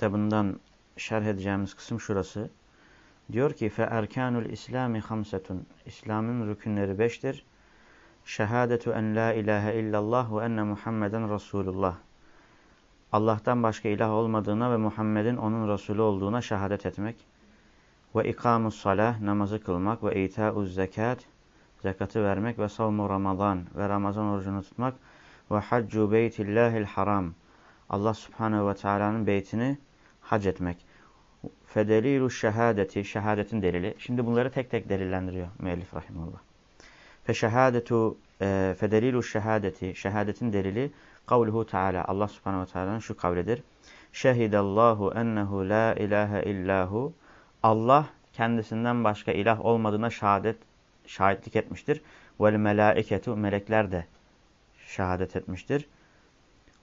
kitabından şerh edeceğimiz kısım şurası. Diyor ki fe erkanul İslami hamsetun. İslam'ın rükünleri beştir. Şehadetu en la ilahe illallah ve enne Muhammeden Resulullah. Allah'tan başka ilah olmadığına ve Muhammed'in onun Resulü olduğuna şehadet etmek. Ve ikamus salah, namazı kılmak ve ita'uz zekat, zekatı vermek ve savmu ramazan ve Ramazan orucunu tutmak ve haccu beytillahil haram. Allah subhanehu ve teala'nın beytini hac etmek. Fedelilu şehadeti, şehadetin delili. Şimdi bunları tek tek delillendiriyor müellif rahimullah. Fe şehadetu, e, fedelilu şehadeti, şehadetin delili kavluhu teala. Allah subhanehu ve teala'nın şu kavlidir. Şehidallahu ennehu la ilahe illahu. Allah kendisinden başka ilah olmadığına şehadet, şahitlik etmiştir. Vel melaiketu, melekler de şehadet etmiştir.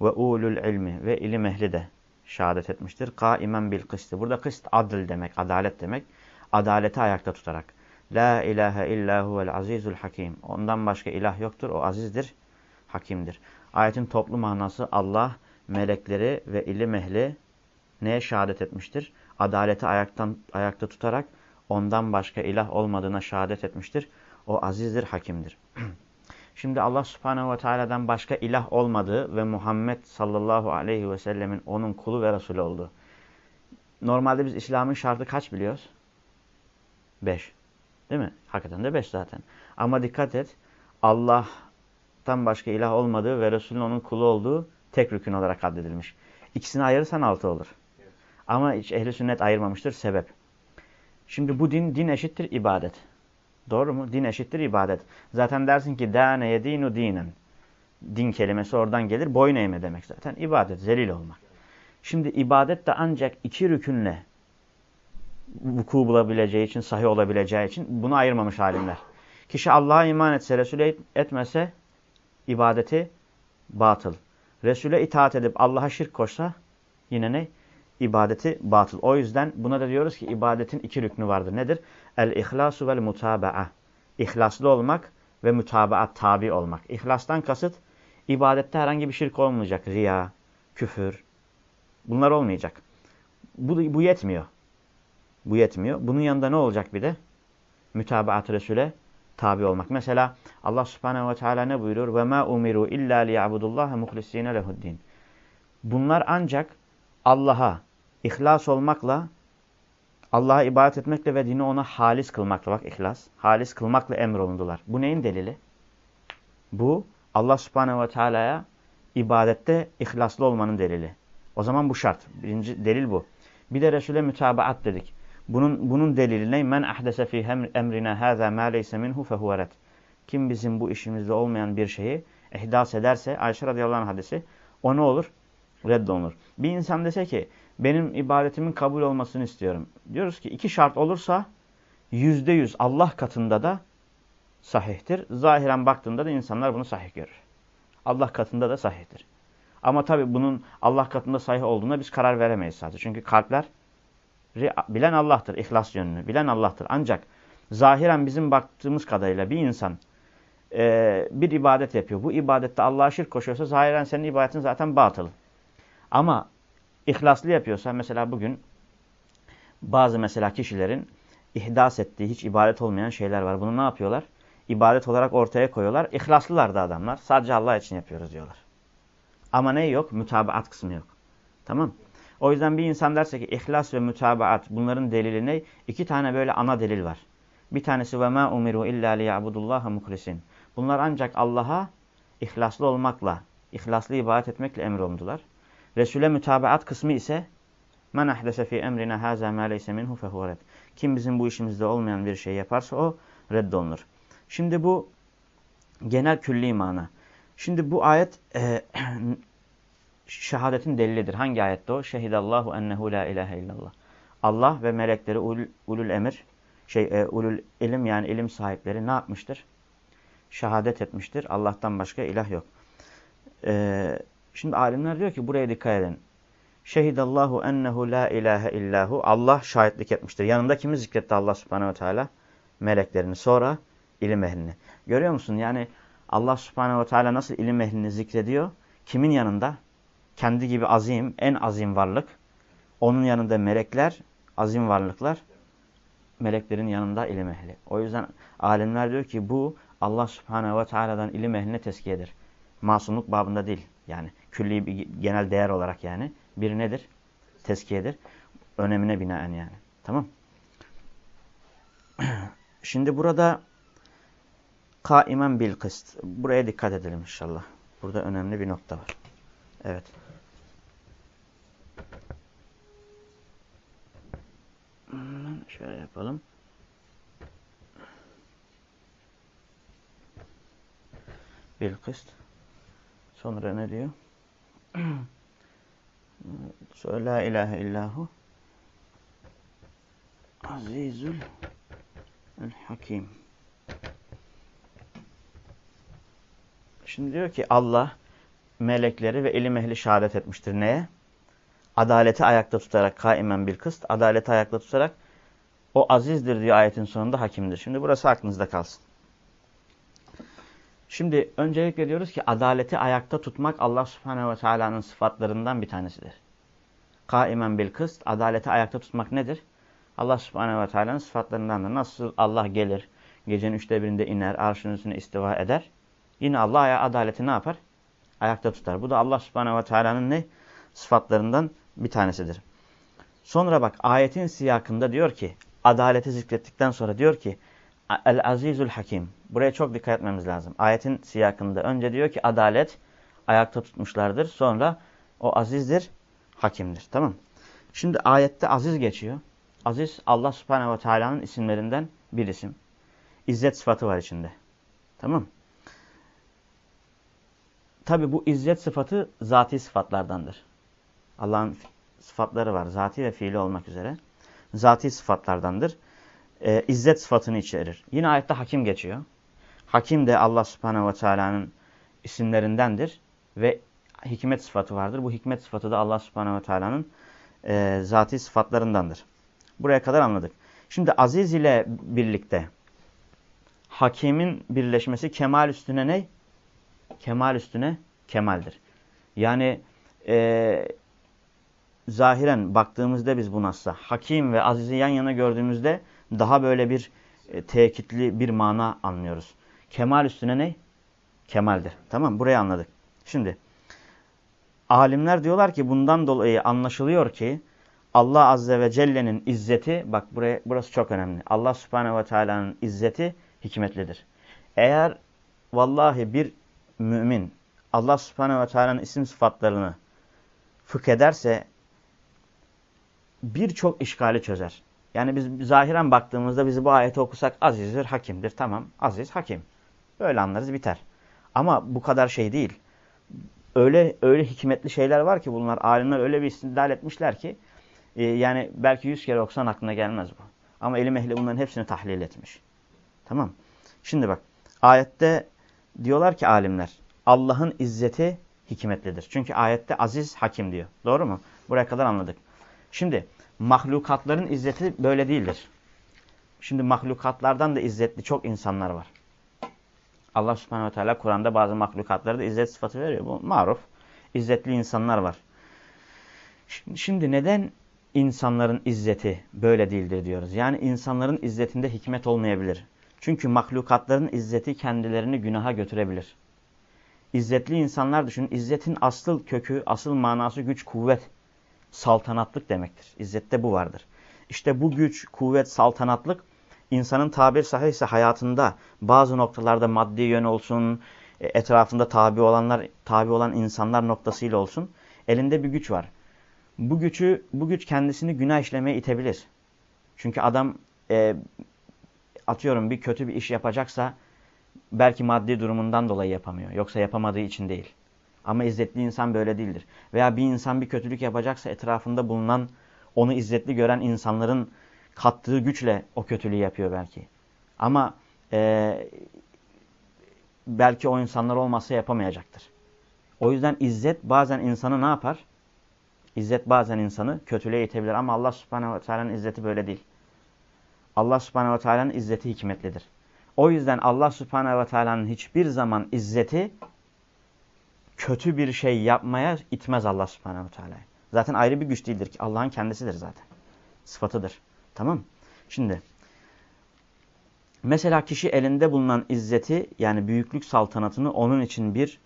Ve ulul ilmi ve ilim ehli de şehadet etmiştir. Kaimen bil kıstı. Burada kıst adil demek, adalet demek. Adaleti ayakta tutarak. La ilahe illa huvel azizul hakim. Ondan başka ilah yoktur. O azizdir, hakimdir. Ayetin toplu manası Allah, melekleri ve ilim ehli neye şehadet etmiştir? Adaleti ayaktan, ayakta tutarak ondan başka ilah olmadığına şehadet etmiştir. O azizdir, hakimdir. Şimdi Allah subhanehu ve teala'dan başka ilah olmadığı ve Muhammed sallallahu aleyhi ve sellemin onun kulu ve Resulü olduğu. Normalde biz İslam'ın şartı kaç biliyoruz? Beş. Değil mi? Hakikaten de beş zaten. Ama dikkat et. Allah'tan başka ilah olmadığı ve Resulün onun kulu olduğu tek rükün olarak addedilmiş. İkisini ayırırsan altı olur. Ama hiç ehli sünnet ayırmamıştır. Sebep. Şimdi bu din, din eşittir ibadet. Doğru mu? Din eşittir ibadet. Zaten dersin ki dâne yedînu dînen. Din kelimesi oradan gelir. Boyun eğme demek zaten. İbadet, zelil olmak. Şimdi ibadet de ancak iki rükünle vuku bulabileceği için, sahih olabileceği için bunu ayırmamış alimler. Kişi Allah'a iman etse, Resul'e etmese ibadeti batıl. Resul'e itaat edip Allah'a şirk koşsa yine ne? İbadeti batıl. O yüzden buna da diyoruz ki ibadetin iki rüknü vardır. Nedir? El-ihlasu vel mutaba'a. İhlaslı olmak ve mutabaat tabi olmak. İhlastan kasıt ibadette herhangi bir şirk olmayacak. Riya, küfür. Bunlar olmayacak. Bu, bu yetmiyor. Bu yetmiyor. Bunun yanında ne olacak bir de? Mütabaat Resul'e tabi olmak. Mesela Allah Subhanahu ve Teala ne buyuruyor? Ve ma umiru illa liya'budullaha muhlisine lehuddin. Bunlar ancak Allah'a İhlas olmakla, Allah'a ibadet etmekle ve dini ona halis kılmakla, bak ihlas, halis kılmakla emrolundular. Bu neyin delili? Bu Allah subhanehu ve teala'ya ibadette ihlaslı olmanın delili. O zaman bu şart. Birinci delil bu. Bir de Resul'e mütabaat dedik. Bunun, bunun delili ne? Men ahdese fi emrina haza ma leyse minhu fehuvet. Kim bizim bu işimizde olmayan bir şeyi ehdas ederse, Ayşe radıyallahu anh hadisi, o ne olur? Reddolunur. Bir insan dese ki, benim ibadetimin kabul olmasını istiyorum. Diyoruz ki iki şart olursa yüzde yüz Allah katında da sahihtir. Zahiren baktığında da insanlar bunu sahih görür. Allah katında da sahihtir. Ama tabi bunun Allah katında sahih olduğuna biz karar veremeyiz sadece. Çünkü kalpler bilen Allah'tır. İhlas yönünü bilen Allah'tır. Ancak zahiren bizim baktığımız kadarıyla bir insan e, bir ibadet yapıyor. Bu ibadette Allah'a şirk koşuyorsa zahiren senin ibadetin zaten batıl. Ama ihlaslı yapıyorsa mesela bugün bazı mesela kişilerin ihdas ettiği hiç ibadet olmayan şeyler var. Bunu ne yapıyorlar? İbadet olarak ortaya koyuyorlar. İhlaslılar da adamlar. Sadece Allah için yapıyoruz diyorlar. Ama ne yok? Mütabaat kısmı yok. Tamam O yüzden bir insan derse ki ihlas ve mütabaat bunların delili ne? İki tane böyle ana delil var. Bir tanesi ve ma umiru illa liyabudullaha muhlisin. Bunlar ancak Allah'a ihlaslı olmakla, ihlaslı ibadet etmekle emrolundular. Resul'e mütabaat kısmı ise men ahdese fi emrina haza ma leyse minhu fehuve. Kim bizim bu işimizde olmayan bir şey yaparsa o reddolunur. Şimdi bu genel külli mana. Şimdi bu ayet e, şehadetin delilidir. Hangi ayette o? Şehidallahu ennehu la ilahe illallah. Allah ve melekleri ul, ulul emir, şey e, ulul ilim yani ilim sahipleri ne yapmıştır? Şehadet etmiştir. Allah'tan başka ilah yok. Eee Şimdi alimler diyor ki buraya dikkat edin. Şehidallahu ennehu la ilahe illahu. Allah şahitlik etmiştir. Yanında kimi zikretti Allah subhanehu ve teala? Meleklerini. Sonra ilim ehlini. Görüyor musun? Yani Allah subhanehu ve teala nasıl ilim ehlini zikrediyor? Kimin yanında? Kendi gibi azim, en azim varlık Onun yanında melekler, azim varlıklar, meleklerin yanında ilim ehli. O yüzden alimler diyor ki bu Allah subhanehu ve teala'dan ilim ehline tezkiyedir. Masumluk babında değil. Yani külli bir genel değer olarak yani. Bir nedir? Tezkiyedir. Önemine binaen yani. Tamam. Şimdi burada kaimen bil kıst. Buraya dikkat edelim inşallah. Burada önemli bir nokta var. Evet. Şöyle yapalım. Bil kıst. Sonra ne diyor? Söyle la ilahe illahu azizul hakim. Şimdi diyor ki Allah melekleri ve ilim ehli şehadet etmiştir. Neye? Adaleti ayakta tutarak kaimen bil kıst. Adaleti ayakta tutarak o azizdir diyor ayetin sonunda hakimdir. Şimdi burası aklınızda kalsın. Şimdi öncelikle diyoruz ki adaleti ayakta tutmak Allah subhanehu ve teala'nın sıfatlarından bir tanesidir. Kaimen bil kıst. Adaleti ayakta tutmak nedir? Allah subhanehu ve teala'nın sıfatlarındandır. Nasıl Allah gelir, gecenin üçte birinde iner, arşın üstüne istiva eder. Yine Allah adaleti ne yapar? Ayakta tutar. Bu da Allah subhanehu ve teala'nın ne? Sıfatlarından bir tanesidir. Sonra bak ayetin siyakında diyor ki, adaleti zikrettikten sonra diyor ki, El-Azizul Hakim. Buraya çok dikkat etmemiz lazım. Ayetin siyakında önce diyor ki adalet ayakta tutmuşlardır. Sonra o azizdir, hakimdir. Tamam Şimdi ayette aziz geçiyor. Aziz Allah subhanehu ve teala'nın isimlerinden bir isim. İzzet sıfatı var içinde. Tamam Tabi bu izzet sıfatı zati sıfatlardandır. Allah'ın sıfatları var. Zati ve fiili olmak üzere. Zati sıfatlardandır. Ee, izzet sıfatını içerir. Yine ayette hakim geçiyor. Hakim de Allah subhanehu ve teala'nın isimlerindendir. Ve hikmet sıfatı vardır. Bu hikmet sıfatı da Allah subhanehu ve teala'nın e, zati sıfatlarındandır. Buraya kadar anladık. Şimdi aziz ile birlikte hakimin birleşmesi kemal üstüne ne? Kemal üstüne kemaldir. Yani e, zahiren baktığımızda biz bu nasla hakim ve azizi yan yana gördüğümüzde daha böyle bir e, tekitli bir mana anlıyoruz. Kemal üstüne ne? Kemaldir. Tamam burayı anladık. Şimdi alimler diyorlar ki bundan dolayı anlaşılıyor ki Allah Azze ve Celle'nin izzeti, bak buraya, burası çok önemli. Allah Subhanehu ve Teala'nın izzeti hikmetlidir. Eğer vallahi bir mümin Allah Subhanehu ve Teala'nın isim sıfatlarını fıkh ederse birçok işgali çözer. Yani biz zahiren baktığımızda bizi bu ayeti okusak azizdir, hakimdir. Tamam aziz, hakim. Böyle anlarız biter. Ama bu kadar şey değil. Öyle öyle hikmetli şeyler var ki bunlar alimler öyle bir istidlal etmişler ki e, yani belki yüz kere okusan aklına gelmez bu. Ama elim ehli bunların hepsini tahlil etmiş. Tamam. Şimdi bak ayette diyorlar ki alimler Allah'ın izzeti hikmetlidir. Çünkü ayette aziz hakim diyor. Doğru mu? Buraya kadar anladık. Şimdi mahlukatların izzeti böyle değildir. Şimdi mahlukatlardan da izzetli çok insanlar var. Allah subhanehu ve teala Kur'an'da bazı mahlukatları da izzet sıfatı veriyor. Bu maruf. İzzetli insanlar var. Şimdi neden insanların izzeti böyle değildir diyoruz. Yani insanların izzetinde hikmet olmayabilir. Çünkü mahlukatların izzeti kendilerini günaha götürebilir. İzzetli insanlar düşünün. İzzetin asıl kökü, asıl manası güç, kuvvet, saltanatlık demektir. İzzette bu vardır. İşte bu güç, kuvvet, saltanatlık insanın tabir sahihse hayatında bazı noktalarda maddi yön olsun, e, etrafında tabi olanlar, tabi olan insanlar noktasıyla olsun. Elinde bir güç var bu gücü bu güç kendisini günah işlemeye itebilir. Çünkü adam e, atıyorum bir kötü bir iş yapacaksa belki maddi durumundan dolayı yapamıyor. Yoksa yapamadığı için değil. Ama izzetli insan böyle değildir. Veya bir insan bir kötülük yapacaksa etrafında bulunan onu izzetli gören insanların kattığı güçle o kötülüğü yapıyor belki. Ama e, belki o insanlar olmazsa yapamayacaktır. O yüzden izzet bazen insanı ne yapar? İzzet bazen insanı kötülüğe itebilir ama Allah subhanehu ve teala'nın izzeti böyle değil. Allah subhanehu ve teala'nın izzeti hikmetlidir. O yüzden Allah subhanehu ve teala'nın hiçbir zaman izzeti kötü bir şey yapmaya itmez Allah subhanehu ve teala'yı. Zaten ayrı bir güç değildir ki. Allah'ın kendisidir zaten. Sıfatıdır. Tamam Şimdi mesela kişi elinde bulunan izzeti yani büyüklük saltanatını onun için bir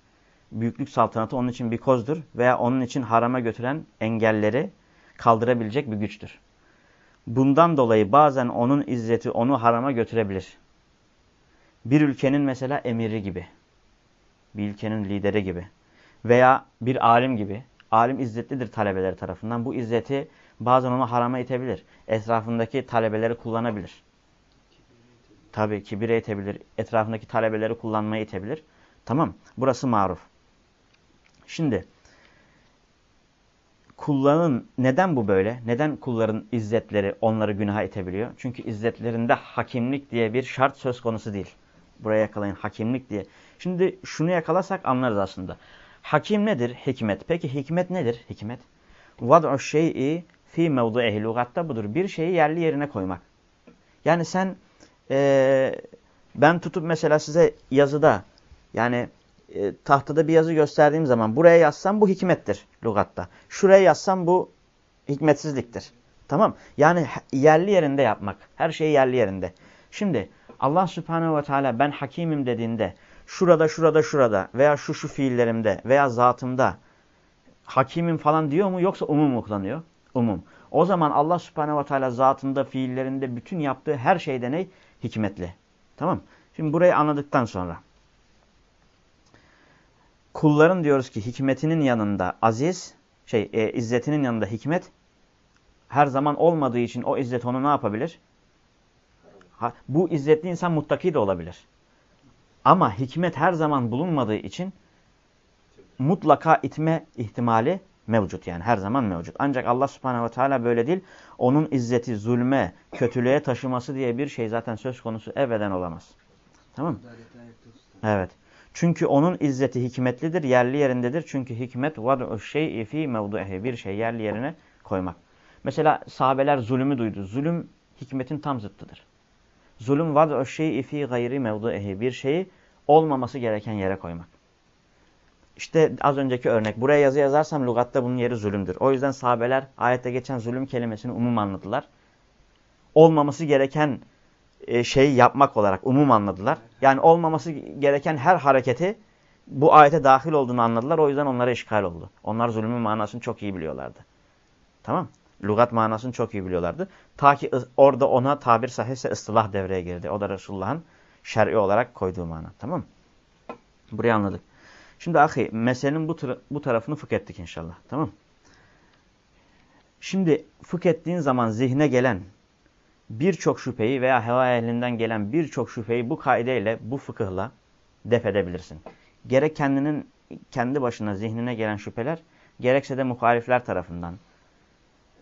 büyüklük saltanatı onun için bir kozdur veya onun için harama götüren engelleri kaldırabilecek bir güçtür. Bundan dolayı bazen onun izzeti onu harama götürebilir. Bir ülkenin mesela emiri gibi, bir ülkenin lideri gibi veya bir alim gibi. Alim izzetlidir talebeleri tarafından. Bu izzeti bazen onu harama itebilir. Etrafındaki talebeleri kullanabilir. Tabi kibire itebilir. Etrafındaki talebeleri kullanmaya itebilir. Tamam. Burası maruf. Şimdi kulların neden bu böyle? Neden kulların izzetleri onları günaha itebiliyor? Çünkü izzetlerinde hakimlik diye bir şart söz konusu değil. Buraya yakalayın hakimlik diye. Şimdi şunu yakalasak anlarız aslında. Hakim nedir? Hikmet. Peki hikmet nedir? Hikmet. Vad'u şey'i fi mevdu'ihi. Lugatta budur. Bir şeyi yerli yerine koymak. Yani sen e, ben tutup mesela size yazıda yani e, tahtada bir yazı gösterdiğim zaman buraya yazsam bu hikmettir lugatta. Şuraya yazsam bu hikmetsizliktir. Tamam. Yani yerli yerinde yapmak. Her şeyi yerli yerinde. Şimdi Allah subhanehu ve teala ben hakimim dediğinde şurada şurada şurada veya şu şu fiillerimde veya zatımda hakimim falan diyor mu yoksa umum mu kullanıyor? Umum. O zaman Allah subhanehu ve teala zatında, fiillerinde, bütün yaptığı her şeyde ne? Hikmetli. Tamam Şimdi burayı anladıktan sonra. Kulların diyoruz ki hikmetinin yanında aziz, şey e, izzetinin yanında hikmet her zaman olmadığı için o izzet onu ne yapabilir? Ha, bu izzetli insan muttaki de olabilir. Ama hikmet her zaman bulunmadığı için mutlaka itme ihtimali mevcut yani her zaman mevcut. Ancak Allah subhanehu ve teala böyle değil. Onun izzeti zulme, kötülüğe taşıması diye bir şey zaten söz konusu ebeden olamaz. Tamam mı? Evet. Çünkü onun izzeti hikmetlidir, yerli yerindedir. Çünkü hikmet vad'u şey'i fi mevdu'ihi. Bir şey yerli yerine koymak. Mesela sahabeler zulümü duydu. Zulüm hikmetin tam zıttıdır. Zulüm vad'u şey'i fi gayri mevdu'ihi. Bir şeyi olmaması gereken yere koymak. İşte az önceki örnek. Buraya yazı yazarsam lugatta bunun yeri zulümdür. O yüzden sahabeler ayette geçen zulüm kelimesini umum anladılar. Olmaması gereken e, şeyi yapmak olarak umum anladılar. Yani olmaması gereken her hareketi bu ayete dahil olduğunu anladılar. O yüzden onlara işgal oldu. Onlar zulümün manasını çok iyi biliyorlardı. Tamam Lugat manasını çok iyi biliyorlardı. Ta ki orada ona tabir sahihse ıslah devreye girdi. O da Resulullah'ın şer'i olarak koyduğu mana. Tamam Burayı anladık. Şimdi ahi meselenin bu, bu tarafını fıkh ettik inşallah. Tamam Şimdi fıkh ettiğin zaman zihne gelen birçok şüpheyi veya heva ehlinden gelen birçok şüpheyi bu kaideyle, bu fıkıhla def edebilirsin. Gerek kendinin kendi başına zihnine gelen şüpheler, gerekse de muhalifler tarafından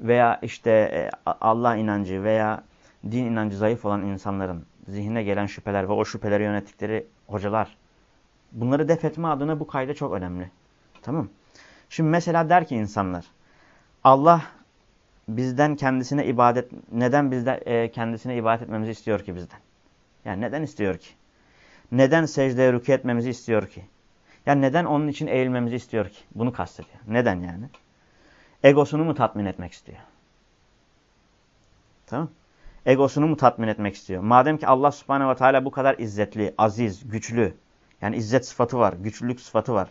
veya işte e, Allah inancı veya din inancı zayıf olan insanların zihnine gelen şüpheler ve o şüpheleri yönettikleri hocalar. Bunları def etme adına bu kayda çok önemli. Tamam Şimdi mesela der ki insanlar Allah bizden kendisine ibadet neden bizden e, kendisine ibadet etmemizi istiyor ki bizden? Yani neden istiyor ki? Neden secdeye rükû etmemizi istiyor ki? Yani neden onun için eğilmemizi istiyor ki? Bunu kastediyor. Neden yani? Egosunu mu tatmin etmek istiyor? Tamam Egosunu mu tatmin etmek istiyor? Madem ki Allah subhanehu ve teala bu kadar izzetli, aziz, güçlü. Yani izzet sıfatı var, güçlülük sıfatı var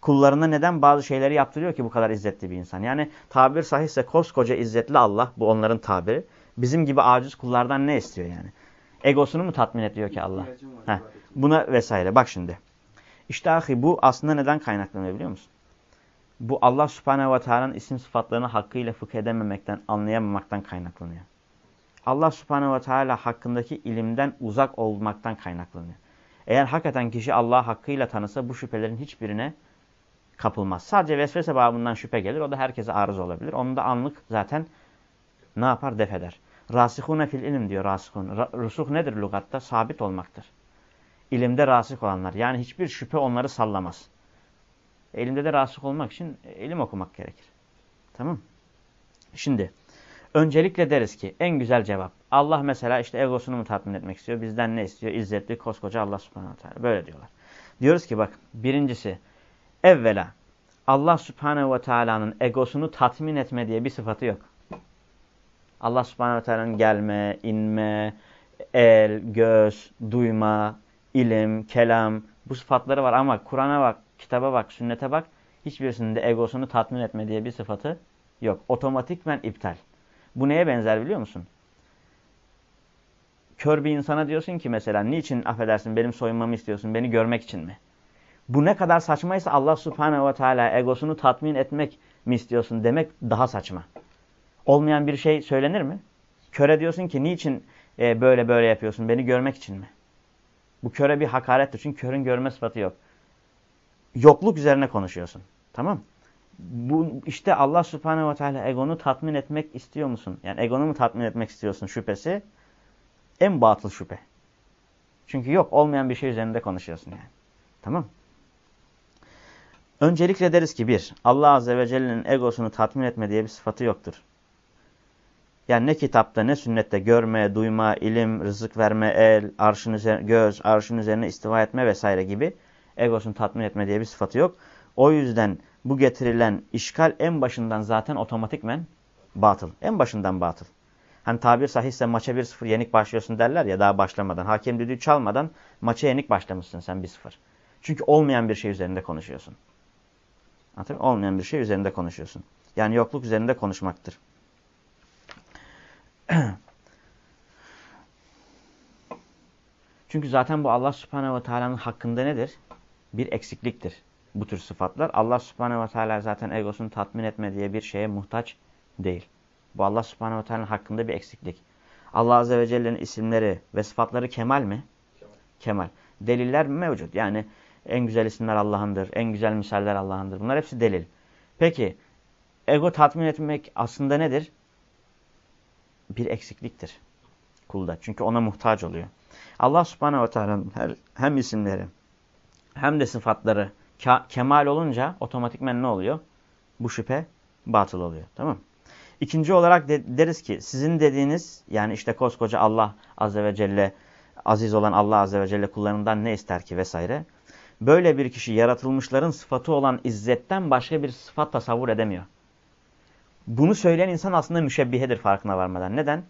kullarına neden bazı şeyleri yaptırıyor ki bu kadar izzetli bir insan? Yani tabir sahihse koskoca izzetli Allah, bu onların tabiri. Bizim gibi aciz kullardan ne istiyor yani? Egosunu mu tatmin ediyor ki Allah? Heh, buna vesaire. Bak şimdi. İşte ahi bu aslında neden kaynaklanıyor biliyor musun? Bu Allah subhanehu ve teala'nın isim sıfatlarını hakkıyla fıkh edememekten, anlayamamaktan kaynaklanıyor. Allah subhanehu ve teala hakkındaki ilimden uzak olmaktan kaynaklanıyor. Eğer hakikaten kişi Allah hakkıyla tanısa bu şüphelerin hiçbirine kapılmaz. Sadece vesvese babından şüphe gelir. O da herkese arız olabilir. Onu da anlık zaten ne yapar? Def eder. Rasihune fil ilim diyor rasihun. Rusuh nedir lugatta? Sabit olmaktır. İlimde rasih olanlar. Yani hiçbir şüphe onları sallamaz. Elimde de rasih olmak için ilim okumak gerekir. Tamam Şimdi öncelikle deriz ki en güzel cevap. Allah mesela işte egosunu mu tatmin etmek istiyor? Bizden ne istiyor? İzzetli koskoca Allah subhanahu teala. Böyle diyorlar. Diyoruz ki bak birincisi Evvela Allah subhanehu ve teala'nın egosunu tatmin etme diye bir sıfatı yok. Allah subhanehu ve teala'nın gelme, inme, el, göz, duyma, ilim, kelam bu sıfatları var ama Kur'an'a bak, kitaba bak, sünnete bak hiçbirisinin egosunu tatmin etme diye bir sıfatı yok. Otomatikmen iptal. Bu neye benzer biliyor musun? Kör bir insana diyorsun ki mesela niçin affedersin benim soyunmamı istiyorsun beni görmek için mi? Bu ne kadar saçmaysa Allah subhanehu ve teala egosunu tatmin etmek mi istiyorsun demek daha saçma. Olmayan bir şey söylenir mi? Köre diyorsun ki niçin e, böyle böyle yapıyorsun beni görmek için mi? Bu köre bir hakarettir çünkü körün görme sıfatı yok. Yokluk üzerine konuşuyorsun. Tamam Bu işte Allah subhanehu ve teala egonu tatmin etmek istiyor musun? Yani egonu mu tatmin etmek istiyorsun şüphesi? En batıl şüphe. Çünkü yok olmayan bir şey üzerinde konuşuyorsun yani. Tamam Öncelikle deriz ki bir, Allah Azze ve Celle'nin egosunu tatmin etme diye bir sıfatı yoktur. Yani ne kitapta ne sünnette görme, duyma, ilim, rızık verme, el, arşın üzerine, göz, arşın üzerine istiva etme vesaire gibi egosunu tatmin etme diye bir sıfatı yok. O yüzden bu getirilen işgal en başından zaten otomatikmen batıl. En başından batıl. Hani tabir sahihse maça 1-0 yenik başlıyorsun derler ya daha başlamadan. Hakem düdüğü çalmadan maça yenik başlamışsın sen 1-0. Çünkü olmayan bir şey üzerinde konuşuyorsun. Anladın Olmayan bir şey üzerinde konuşuyorsun. Yani yokluk üzerinde konuşmaktır. Çünkü zaten bu Allah subhanehu ve teala'nın hakkında nedir? Bir eksikliktir bu tür sıfatlar. Allah subhanehu ve teala zaten egosunu tatmin etme diye bir şeye muhtaç değil. Bu Allah subhanehu ve teala'nın hakkında bir eksiklik. Allah azze ve celle'nin isimleri ve sıfatları kemal mi? Kemal. kemal. Deliller mevcut. Yani en güzel isimler Allah'ındır, en güzel misaller Allah'ındır. Bunlar hepsi delil. Peki ego tatmin etmek aslında nedir? Bir eksikliktir kulda. Çünkü ona muhtaç oluyor. Allah subhanehu ve teala'nın hem isimleri hem de sıfatları kemal olunca otomatikmen ne oluyor? Bu şüphe batıl oluyor. Tamam İkinci olarak de, deriz ki sizin dediğiniz yani işte koskoca Allah azze ve celle aziz olan Allah azze ve celle kullarından ne ister ki vesaire. Böyle bir kişi yaratılmışların sıfatı olan izzetten başka bir sıfat tasavvur edemiyor. Bunu söyleyen insan aslında müşebbihedir farkına varmadan. Neden?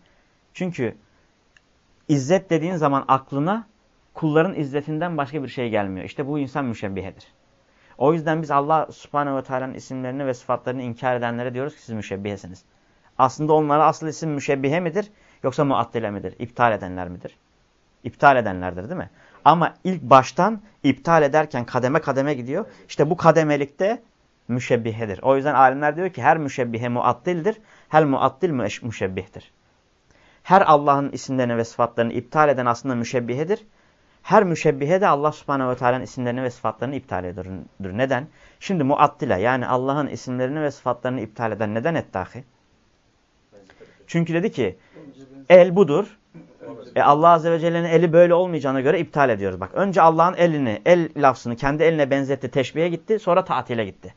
Çünkü İzzet dediğin zaman aklına kulların izzetinden başka bir şey gelmiyor. İşte bu insan müşebbihedir. O yüzden biz Allah subhanehu ve teala'nın isimlerini ve sıfatlarını inkar edenlere diyoruz ki siz müşebbihesiniz. Aslında onlara asıl isim müşebbihe midir yoksa muattile midir? İptal edenler midir? İptal edenlerdir değil mi? Ama ilk baştan iptal ederken kademe kademe gidiyor. İşte bu kademelikte müşebbihedir. O yüzden alimler diyor ki her müşebbihe muattildir, her muattil müşebbihtir. Her Allah'ın isimlerini ve sıfatlarını iptal eden aslında müşebbihedir. Her müşebbihe de Allah subhanehu ve teala'nın isimlerini ve sıfatlarını iptal ediyor. Neden? Şimdi muattile yani Allah'ın isimlerini ve sıfatlarını iptal eden neden ettahi? Çünkü dedi ki el budur. E Allah Azze ve Celle'nin eli böyle olmayacağına göre iptal ediyoruz. Bak önce Allah'ın elini, el lafzını kendi eline benzetti, teşbihe gitti, sonra tatile gitti.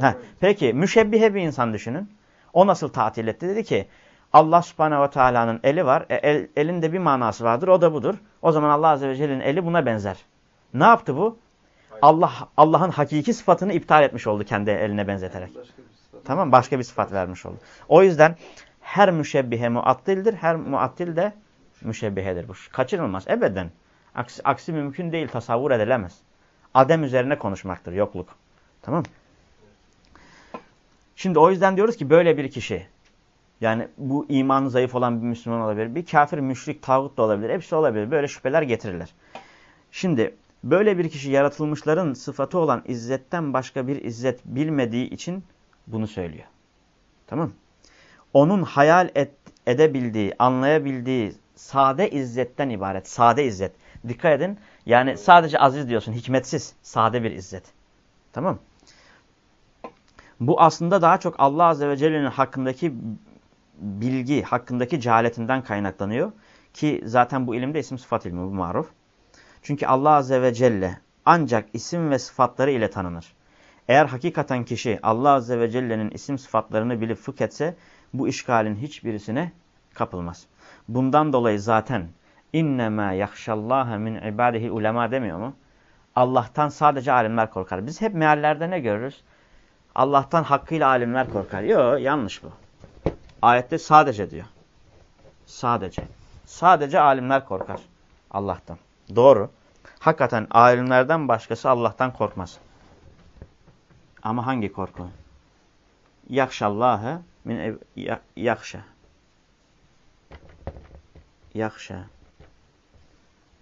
Heh, peki müşebbihe bir insan düşünün. O nasıl tatil etti? Dedi ki Allah subhanehu ve teala'nın eli var. E, el, elinde bir manası vardır. O da budur. O zaman Allah azze ve celle'nin eli buna benzer. Ne yaptı bu? Allah Allah'ın hakiki sıfatını iptal etmiş oldu kendi eline benzeterek. Başka tamam Başka bir sıfat vermiş oldu. O yüzden her müşebbihe muattildir. Her muattil de müşebbihedir. Bu kaçırılmaz. Ebeden. Aksi, aksi mümkün değil. Tasavvur edilemez. Adem üzerine konuşmaktır. Yokluk. Tamam Şimdi o yüzden diyoruz ki böyle bir kişi yani bu imanı zayıf olan bir Müslüman olabilir. Bir kafir, müşrik, tağut da olabilir. Hepsi olabilir. Böyle şüpheler getirirler. Şimdi böyle bir kişi yaratılmışların sıfatı olan izzetten başka bir izzet bilmediği için bunu söylüyor. Tamam Onun hayal et, edebildiği, anlayabildiği sade izzetten ibaret. Sade izzet. Dikkat edin. Yani sadece aziz diyorsun. Hikmetsiz. Sade bir izzet. Tamam Bu aslında daha çok Allah Azze ve Celle'nin hakkındaki bilgi hakkındaki cehaletinden kaynaklanıyor. Ki zaten bu ilimde isim sıfat ilmi bu maruf. Çünkü Allah Azze ve Celle ancak isim ve sıfatları ile tanınır. Eğer hakikaten kişi Allah Azze ve Celle'nin isim sıfatlarını bilip fıkh bu işgalin hiçbirisine kapılmaz. Bundan dolayı zaten innema yahşallaha min ibadihi ulema demiyor mu? Allah'tan sadece alimler korkar. Biz hep meallerde ne görürüz? Allah'tan hakkıyla alimler korkar. Yok yanlış bu. Ayette sadece diyor. Sadece. Sadece alimler korkar Allah'tan. Doğru. Hakikaten alimlerden başkası Allah'tan korkmaz. Ama hangi korku? Yakşallahı min yakşa. Yakşa.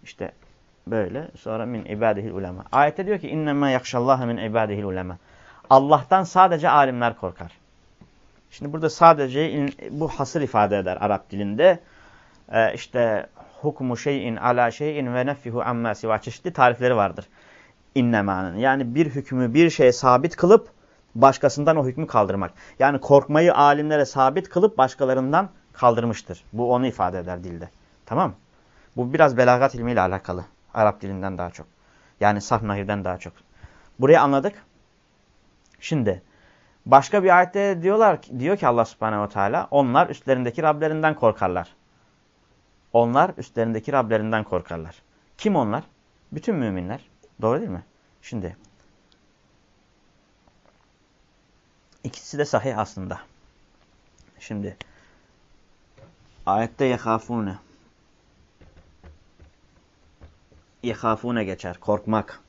İşte böyle. Sonra min ibadihil ulema. Ayette diyor ki innema yakşallahı min ibadihil ulema. Allah'tan sadece alimler korkar. Şimdi burada sadece bu hasır ifade eder Arap dilinde. Ee, işte hukmu şeyin ala şeyin ve nefihu amma siva çeşitli tarifleri vardır. İnnemanın. Yani bir hükmü bir şeye sabit kılıp başkasından o hükmü kaldırmak. Yani korkmayı alimlere sabit kılıp başkalarından kaldırmıştır. Bu onu ifade eder dilde. Tamam Bu biraz belagat ilmiyle alakalı. Arap dilinden daha çok. Yani saf nahirden daha çok. Burayı anladık. Şimdi başka bir ayette diyorlar diyor ki Allah Subhanahu Teala onlar üstlerindeki Rablerinden korkarlar. Onlar üstlerindeki Rablerinden korkarlar. Kim onlar? Bütün müminler. Doğru değil mi? Şimdi ikisi de sahih aslında. Şimdi ayette yekafune yekafune geçer. Korkmak.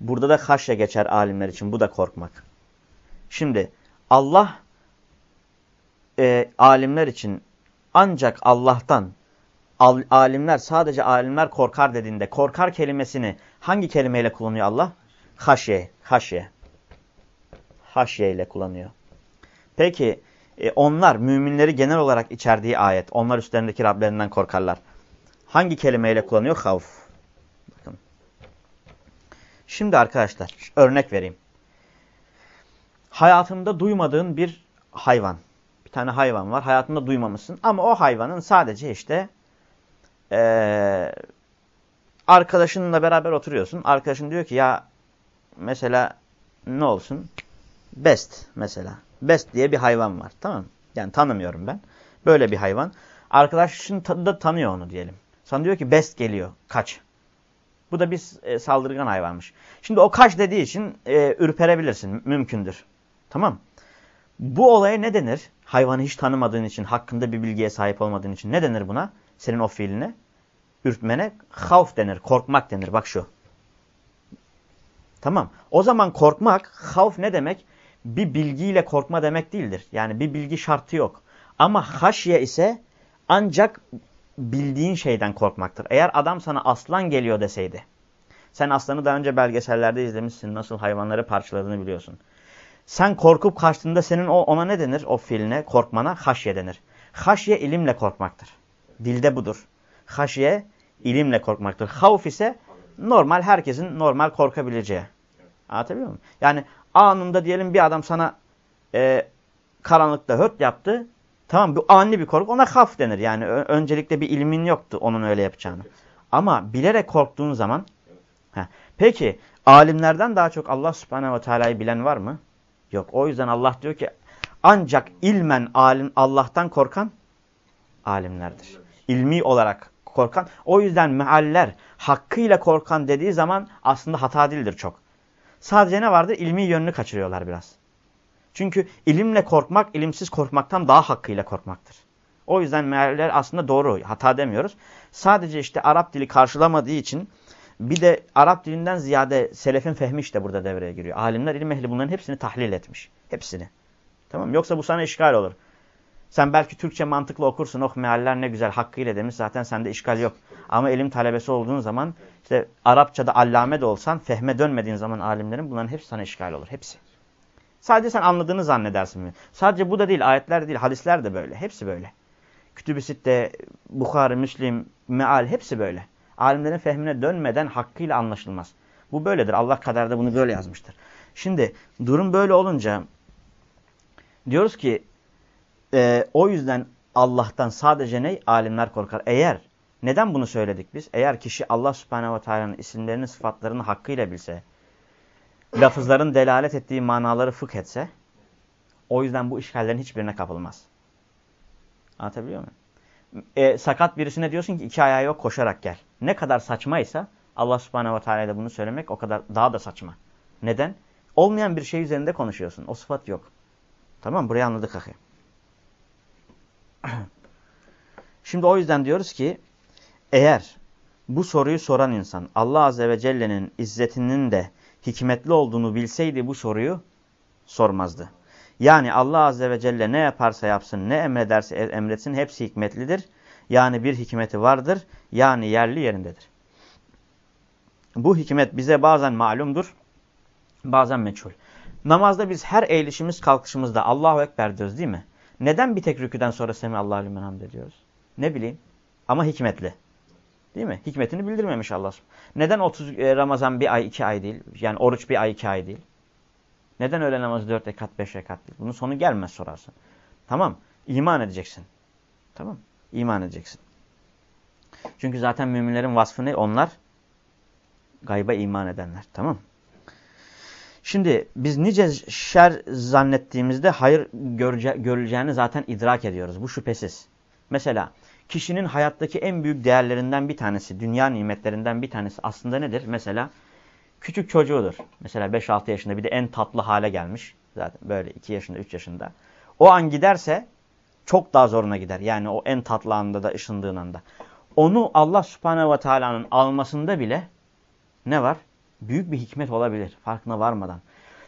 Burada da haşye geçer alimler için. Bu da korkmak. Şimdi Allah e, alimler için ancak Allah'tan al, alimler sadece alimler korkar dediğinde korkar kelimesini hangi kelimeyle kullanıyor Allah? Haşye. Haşye. Haşye ile kullanıyor. Peki e, onlar müminleri genel olarak içerdiği ayet. Onlar üstlerindeki Rablerinden korkarlar. Hangi kelimeyle kullanıyor? Havf. Bakın. Şimdi arkadaşlar örnek vereyim. Hayatında duymadığın bir hayvan. Bir tane hayvan var. Hayatında duymamışsın. Ama o hayvanın sadece işte ee, arkadaşınla beraber oturuyorsun. Arkadaşın diyor ki ya mesela ne olsun? Best mesela. Best diye bir hayvan var. Tamam Yani tanımıyorum ben. Böyle bir hayvan. Arkadaşın da tanıyor onu diyelim. Sana diyor ki best geliyor. Kaç. Bu da bir e, saldırgan hayvanmış. Şimdi o kaç dediği için e, ürperebilirsin. Mümkündür. Tamam. Bu olaya ne denir? Hayvanı hiç tanımadığın için, hakkında bir bilgiye sahip olmadığın için ne denir buna? Senin o fiiline. Ürkmene havf denir, korkmak denir. Bak şu. Tamam. O zaman korkmak, havf ne demek? Bir bilgiyle korkma demek değildir. Yani bir bilgi şartı yok. Ama haşye ise ancak bildiğin şeyden korkmaktır. Eğer adam sana aslan geliyor deseydi. Sen aslanı daha önce belgesellerde izlemişsin. Nasıl hayvanları parçaladığını biliyorsun. Sen korkup kaçtığında senin o ona ne denir? O fiiline, korkmana haşye denir. Haşye ilimle korkmaktır. Dilde budur. Haşye ilimle korkmaktır. Havf ise normal herkesin normal korkabileceği. Anlatabiliyor muyum? Yani anında diyelim bir adam sana e, karanlıkta hört yaptı. Tamam bu ani bir korku ona haf denir. Yani öncelikle bir ilmin yoktu onun öyle yapacağını. Ama bilerek korktuğun zaman heh, peki alimlerden daha çok Allah subhanehu ve teala'yı bilen var mı? Yok. O yüzden Allah diyor ki ancak ilmen alim Allah'tan korkan alimlerdir. İlmi olarak korkan. O yüzden mealler hakkıyla korkan dediği zaman aslında hata değildir çok. Sadece ne vardır? İlmi yönünü kaçırıyorlar biraz. Çünkü ilimle korkmak, ilimsiz korkmaktan daha hakkıyla korkmaktır. O yüzden mealler aslında doğru, hata demiyoruz. Sadece işte Arap dili karşılamadığı için bir de Arap dilinden ziyade selefin fehmi işte burada devreye giriyor. Alimler ilim ehli bunların hepsini tahlil etmiş. Hepsini. Tamam Yoksa bu sana işgal olur. Sen belki Türkçe mantıklı okursun. Oh mealler ne güzel hakkıyla demiş. Zaten sende işgal yok. Ama ilim talebesi olduğun zaman işte Arapçada allame de olsan fehme dönmediğin zaman alimlerin bunların hepsi sana işgal olur. Hepsi. Sadece sen anladığını zannedersin. Sadece bu da değil. Ayetler değil. Hadisler de böyle. Hepsi böyle. Kütüb-i Sitte, Bukhari, Müslim, Meal hepsi böyle. Alimlerin fehmine dönmeden hakkıyla anlaşılmaz. Bu böyledir. Allah kaderde bunu böyle yazmıştır. Şimdi durum böyle olunca diyoruz ki e, o yüzden Allah'tan sadece ne? Alimler korkar. Eğer, neden bunu söyledik biz? Eğer kişi Allah subhanehu ve teala'nın isimlerini, sıfatlarını hakkıyla bilse, lafızların delalet ettiği manaları fıkh etse, o yüzden bu işgallerin hiçbirine kapılmaz. Anlatabiliyor muyum? E, sakat birisine diyorsun ki iki ayağı yok koşarak gel. Ne kadar saçmaysa Allah subhanehu ve teala'ya bunu söylemek o kadar daha da saçma. Neden? Olmayan bir şey üzerinde konuşuyorsun. O sıfat yok. Tamam Burayı anladık ahi. Şimdi o yüzden diyoruz ki eğer bu soruyu soran insan Allah Azze ve Celle'nin izzetinin de hikmetli olduğunu bilseydi bu soruyu sormazdı. Yani Allah Azze ve Celle ne yaparsa yapsın, ne emrederse emretsin hepsi hikmetlidir. Yani bir hikmeti vardır, yani yerli yerindedir. Bu hikmet bize bazen malumdur, bazen meçhul. Namazda biz her eğilişimiz kalkışımızda Allahu Ekber diyoruz değil mi? Neden bir tek rüküden sonra Semi Allahü Limen Hamd ediyoruz? Ne bileyim ama hikmetli. Değil mi? Hikmetini bildirmemiş Allah. Neden 30 e, Ramazan bir ay iki ay değil? Yani oruç bir ay iki ay değil? Neden öğle namazı dört rekat beş rekat değil? Bunun sonu gelmez sorarsın. Tamam. İman edeceksin. Tamam. İman edeceksin. Çünkü zaten müminlerin vasfı ne? Onlar gayba iman edenler. Tamam Şimdi biz nice şer zannettiğimizde hayır görece görüleceğini zaten idrak ediyoruz. Bu şüphesiz. Mesela kişinin hayattaki en büyük değerlerinden bir tanesi, dünya nimetlerinden bir tanesi aslında nedir? Mesela küçük çocuğudur. Mesela 5-6 yaşında bir de en tatlı hale gelmiş. Zaten böyle 2 yaşında 3 yaşında. O an giderse çok daha zoruna gider. Yani o en tatlı anda da ışındığın anda. Onu Allah subhanehu ve teala'nın almasında bile ne var? Büyük bir hikmet olabilir farkına varmadan.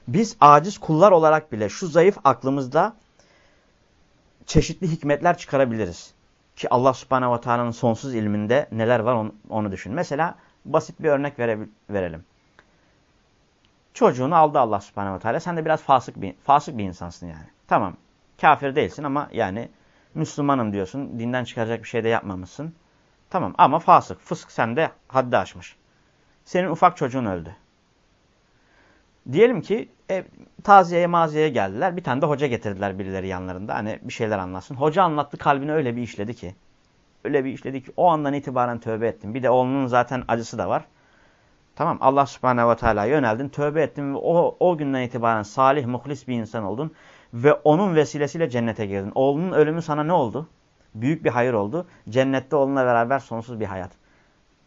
Biz aciz kullar olarak bile şu zayıf aklımızda çeşitli hikmetler çıkarabiliriz. Ki Allah subhanehu ve teala'nın sonsuz ilminde neler var onu, düşün. Mesela basit bir örnek vere, verelim. Çocuğunu aldı Allah subhanehu ve teala. Sen de biraz fasık bir, fasık bir insansın yani. Tamam. Kafir değilsin ama yani Müslümanım diyorsun. Dinden çıkaracak bir şey de yapmamışsın. Tamam ama fasık. Fısk sende haddi aşmış. Senin ufak çocuğun öldü. Diyelim ki e, taziyeye maziyeye geldiler. Bir tane de hoca getirdiler birileri yanlarında. Hani bir şeyler anlatsın. Hoca anlattı kalbine öyle bir işledi ki. Öyle bir işledi ki o andan itibaren tövbe ettim. Bir de oğlunun zaten acısı da var. Tamam Allah subhanehu ve teala'ya yöneldin. Tövbe ettin ve o, o günden itibaren salih, muhlis bir insan oldun. Ve onun vesilesiyle cennete girdin. Oğlunun ölümü sana ne oldu? Büyük bir hayır oldu. Cennette oğlunla beraber sonsuz bir hayat.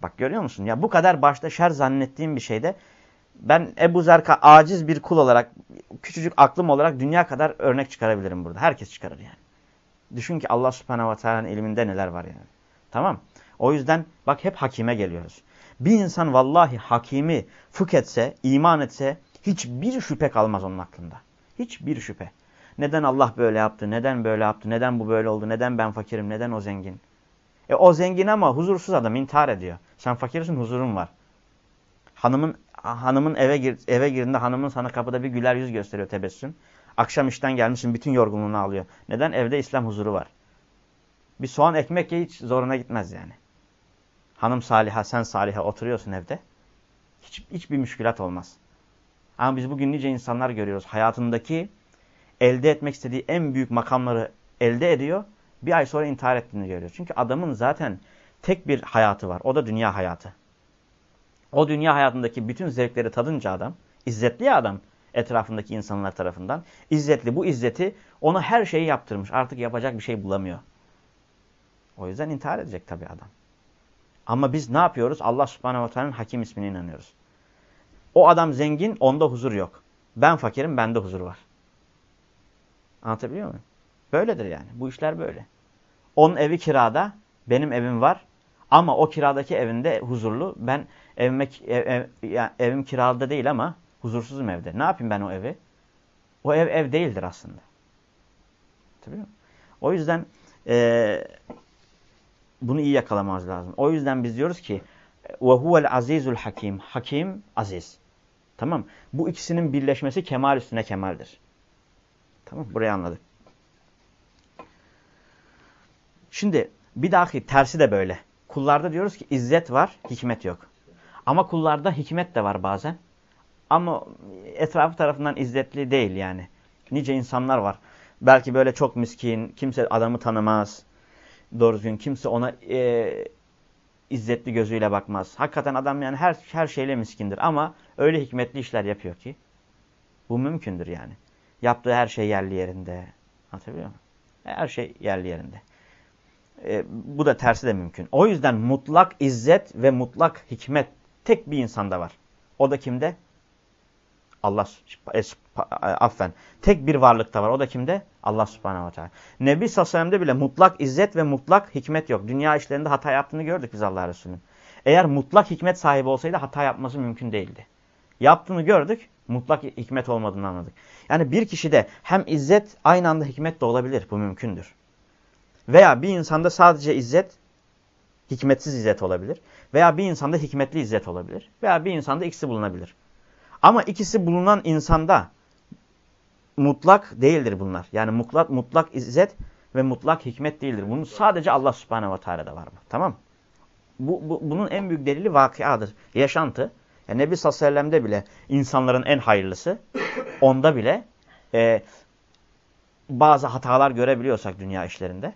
Bak görüyor musun? Ya bu kadar başta şer zannettiğim bir şeyde ben Ebu Zerka aciz bir kul olarak, küçücük aklım olarak dünya kadar örnek çıkarabilirim burada. Herkes çıkarır yani. Düşün ki Allah subhanehu ve teala'nın ilminde neler var yani. Tamam. O yüzden bak hep hakime geliyoruz. Bir insan vallahi hakimi fıkh etse, iman etse hiçbir şüphe kalmaz onun aklında. Hiçbir şüphe. Neden Allah böyle yaptı, neden böyle yaptı, neden bu böyle oldu, neden ben fakirim, neden o zengin. E o zengin ama huzursuz adam intihar ediyor. Sen fakirsin huzurun var. Hanımın hanımın eve gir, eve girdiğinde hanımın sana kapıda bir güler yüz gösteriyor tebessüm. Akşam işten gelmişsin bütün yorgunluğunu alıyor. Neden? Evde İslam huzuru var. Bir soğan ekmek ye hiç zoruna gitmez yani. Hanım saliha sen saliha oturuyorsun evde. Hiç, hiçbir müşkülat olmaz. Ama biz bugün nice insanlar görüyoruz. Hayatındaki elde etmek istediği en büyük makamları elde ediyor. Bir ay sonra intihar ettiğini görüyoruz. Çünkü adamın zaten tek bir hayatı var. O da dünya hayatı. O dünya hayatındaki bütün zevkleri tadınca adam, izzetli adam etrafındaki insanlar tarafından. İzzetli bu izzeti ona her şeyi yaptırmış. Artık yapacak bir şey bulamıyor. O yüzden intihar edecek tabii adam. Ama biz ne yapıyoruz? Allah subhanehu ve teala'nın hakim ismine inanıyoruz. O adam zengin, onda huzur yok. Ben fakirim, bende huzur var. Anlatabiliyor muyum? Böyledir yani. Bu işler böyle. Onun evi kirada, benim evim var. Ama o kiradaki evinde huzurlu. Ben evime, ev, ev, yani evim kirada değil ama huzursuzum evde. Ne yapayım ben o evi? O ev ev değildir aslında. Tabii mi? O yüzden e, bunu iyi yakalamamız lazım. O yüzden biz diyoruz ki huvel azizul hakim. Hakim aziz. Tamam. Bu ikisinin birleşmesi kemal üstüne kemaldir. Tamam. Burayı anladık. Şimdi bir dahaki tersi de böyle. Kullarda diyoruz ki izzet var, hikmet yok. Ama kullarda hikmet de var bazen. Ama etrafı tarafından izzetli değil yani. Nice insanlar var. Belki böyle çok miskin, kimse adamı tanımaz. Doğru düzgün kimse ona e, izzetli gözüyle bakmaz. Hakikaten adam yani her, her şeyle miskindir. Ama öyle hikmetli işler yapıyor ki. Bu mümkündür yani. Yaptığı her şey yerli yerinde. Anlatabiliyor muyum? Her şey yerli yerinde. E, bu da tersi de mümkün. O yüzden mutlak izzet ve mutlak hikmet tek bir insanda var. O da kimde? Allah affen. Tek bir varlıkta var. O da kimde? Allah subhanehu ve teala. Nebi sallallahu bile mutlak izzet ve mutlak hikmet yok. Dünya işlerinde hata yaptığını gördük biz Allah Resulü'nün. Eğer mutlak hikmet sahibi olsaydı hata yapması mümkün değildi. Yaptığını gördük, mutlak hikmet olmadığını anladık. Yani bir kişide hem izzet aynı anda hikmet de olabilir. Bu mümkündür. Veya bir insanda sadece izzet, hikmetsiz izzet olabilir. Veya bir insanda hikmetli izzet olabilir. Veya bir insanda ikisi bulunabilir. Ama ikisi bulunan insanda mutlak değildir bunlar. Yani mutlak, mutlak izzet ve mutlak hikmet değildir. Bunun sadece Allah subhanehu ve teala'da var bu. Tamam bu, bu, bunun en büyük delili vakiadır. Yaşantı. Yani Nebi sallallahu bile insanların en hayırlısı. Onda bile e, bazı hatalar görebiliyorsak dünya işlerinde.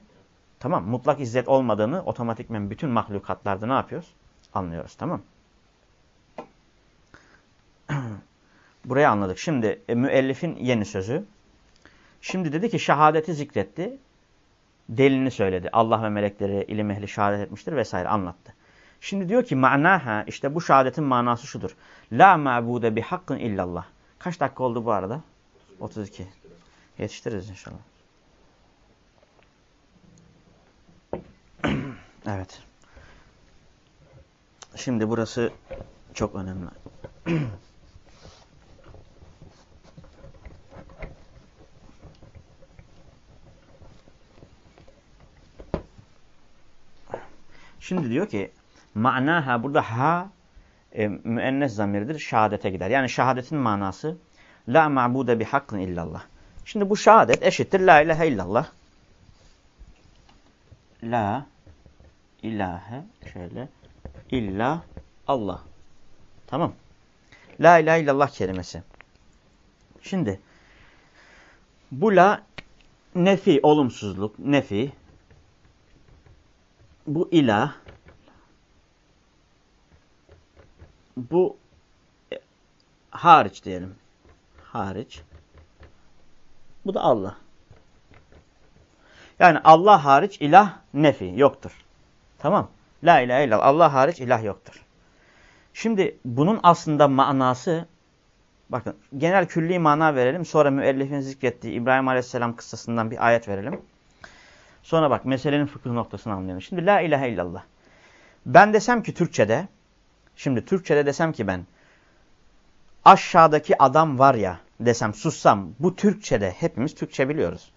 Tamam Mutlak izzet olmadığını otomatikmen bütün mahlukatlarda ne yapıyoruz? Anlıyoruz. Tamam Burayı anladık. Şimdi e, müellifin yeni sözü. Şimdi dedi ki şehadeti zikretti. Delilini söyledi. Allah ve melekleri ilim ehli şehadet etmiştir vesaire anlattı. Şimdi diyor ki ma'naha işte bu şehadetin manası şudur. La ma'bude bi hakkın illallah. Kaç dakika oldu bu arada? 32. Yetiştiririz inşallah. evet. Şimdi burası çok önemli. Şimdi diyor ki manaha burada ha e, müennes zamirdir. Şehadete gider. Yani şehadetin manası la ma'bude bi hakkın illallah. Şimdi bu şehadet eşittir la ilahe illallah. La ilahe şöyle illa Allah. Tamam. La ilahe illallah kelimesi. Şimdi bu la nefi, olumsuzluk, nefi. Bu ilah bu e, hariç diyelim. Hariç. Bu da Allah. Yani Allah hariç ilah nefi yoktur. Tamam. La ilahe illallah. Allah hariç ilah yoktur. Şimdi bunun aslında manası bakın genel külli mana verelim. Sonra müellifin zikrettiği İbrahim Aleyhisselam kıssasından bir ayet verelim. Sonra bak meselenin fıkıh noktasını anlayalım. Şimdi la ilahe illallah. Ben desem ki Türkçe'de Şimdi Türkçe'de desem ki ben aşağıdaki adam var ya desem sussam bu Türkçe'de hepimiz Türkçe biliyoruz.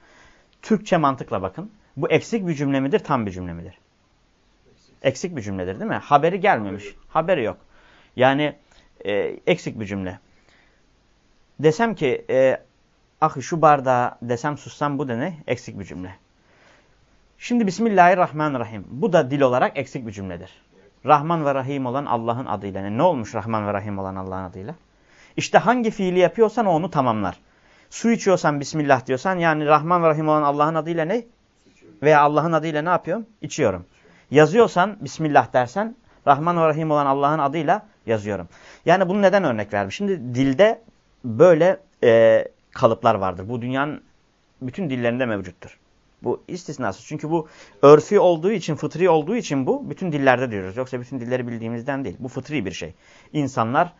Türkçe mantıkla bakın. Bu eksik bir cümle midir tam bir cümle midir? Eksik bir cümledir değil mi? Haberi gelmemiş. Haberi yok. Yani e, eksik bir cümle. Desem ki e, ah şu bardağı desem sussam bu da ne? Eksik bir cümle. Şimdi Bismillahirrahmanirrahim. Bu da dil olarak eksik bir cümledir. Rahman ve Rahim olan Allah'ın adıyla. Ne olmuş Rahman ve Rahim olan Allah'ın adıyla? İşte hangi fiili yapıyorsan onu tamamlar. Su içiyorsan Bismillah diyorsan yani Rahman ve Rahim olan Allah'ın adıyla ne? Veya Allah'ın adıyla ne yapıyorum? İçiyorum. Yazıyorsan Bismillah dersen Rahman ve Rahim olan Allah'ın adıyla yazıyorum. Yani bunu neden örnek vermiş? Şimdi dilde böyle e, kalıplar vardır. Bu dünyanın bütün dillerinde mevcuttur. Bu istisnasız. Çünkü bu örfi olduğu için, fıtri olduğu için bu bütün dillerde diyoruz. Yoksa bütün dilleri bildiğimizden değil. Bu fıtri bir şey. İnsanlar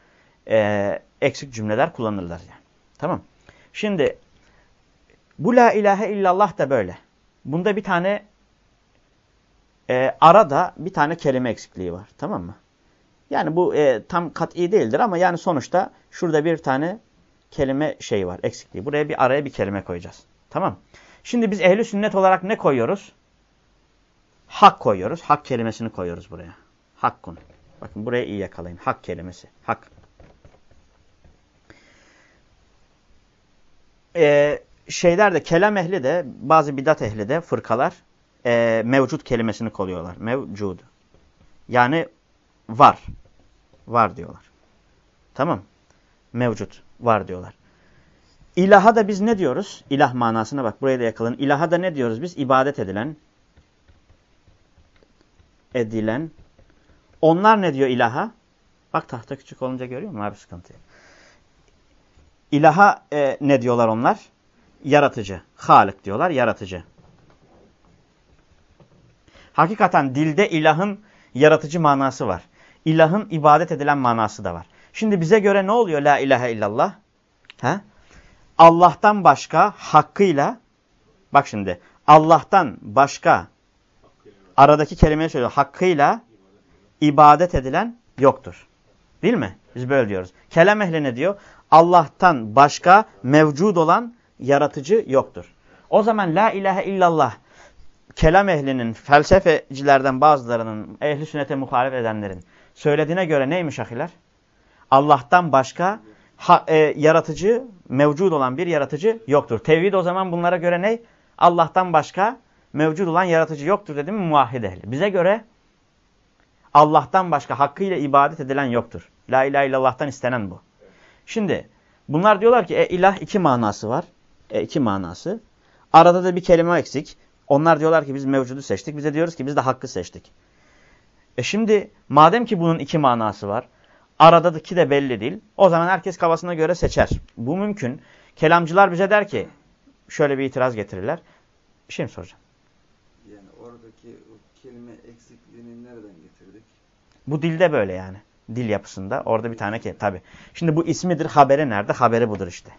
e, eksik cümleler kullanırlar yani. Tamam. Şimdi bu la ilahe illallah da böyle. Bunda bir tane e, arada bir tane kelime eksikliği var. Tamam mı? Yani bu e, tam kat'i değildir ama yani sonuçta şurada bir tane kelime şey var, eksikliği. Buraya bir araya bir kelime koyacağız. Tamam. Şimdi biz ehli sünnet olarak ne koyuyoruz? Hak koyuyoruz. Hak kelimesini koyuyoruz buraya. Hakkun. Bakın buraya iyi yakalayın. Hak kelimesi. Hak. Ee, şeyler de kelam ehli de bazı bidat ehli de fırkalar e, mevcut kelimesini koyuyorlar. Mevcud. Yani var. Var diyorlar. Tamam. Mevcut. Var diyorlar. İlaha da biz ne diyoruz? İlah manasına bak buraya da yakalın. İlaha da ne diyoruz biz? İbadet edilen. Edilen. Onlar ne diyor ilaha? Bak tahta küçük olunca görüyor musun abi sıkıntıyı? İlaha e, ne diyorlar onlar? Yaratıcı. Halik diyorlar, yaratıcı. Hakikaten dilde ilahın yaratıcı manası var. ilahın ibadet edilen manası da var. Şimdi bize göre ne oluyor la ilahe illallah? He? Allah'tan başka hakkıyla bak şimdi Allah'tan başka aradaki kelimeyi söylüyor. Hakkıyla ibadet edilen yoktur. Değil mi? Biz böyle diyoruz. Kelam ehli ne diyor? Allah'tan başka mevcud olan yaratıcı yoktur. O zaman la ilahe illallah kelam ehlinin, felsefecilerden bazılarının, ehli sünnete muhalefet edenlerin söylediğine göre neymiş ahiler? Allah'tan başka ha, e, yaratıcı, mevcud olan bir yaratıcı yoktur. Tevhid o zaman bunlara göre ne? Allah'tan başka mevcud olan yaratıcı yoktur dedi mi muahhid ehli. Bize göre Allah'tan başka hakkıyla ibadet edilen yoktur. La ilahe illallah'tan istenen bu. Şimdi bunlar diyorlar ki e, ilah iki manası var. E, iki manası. Arada da bir kelime eksik. Onlar diyorlar ki biz mevcudu seçtik. Bize diyoruz ki biz de hakkı seçtik. E şimdi madem ki bunun iki manası var. Aradaki de belli değil. O zaman herkes kafasına göre seçer. Bu mümkün. Kelamcılar bize der ki şöyle bir itiraz getirirler. Bir şey mi soracağım? Yani oradaki kelime eksikliğini nereden getirdik? Bu dilde böyle yani. Dil yapısında. Orada bir tane kelime. Tabi. Şimdi bu ismidir. Haberi nerede? Haberi budur işte.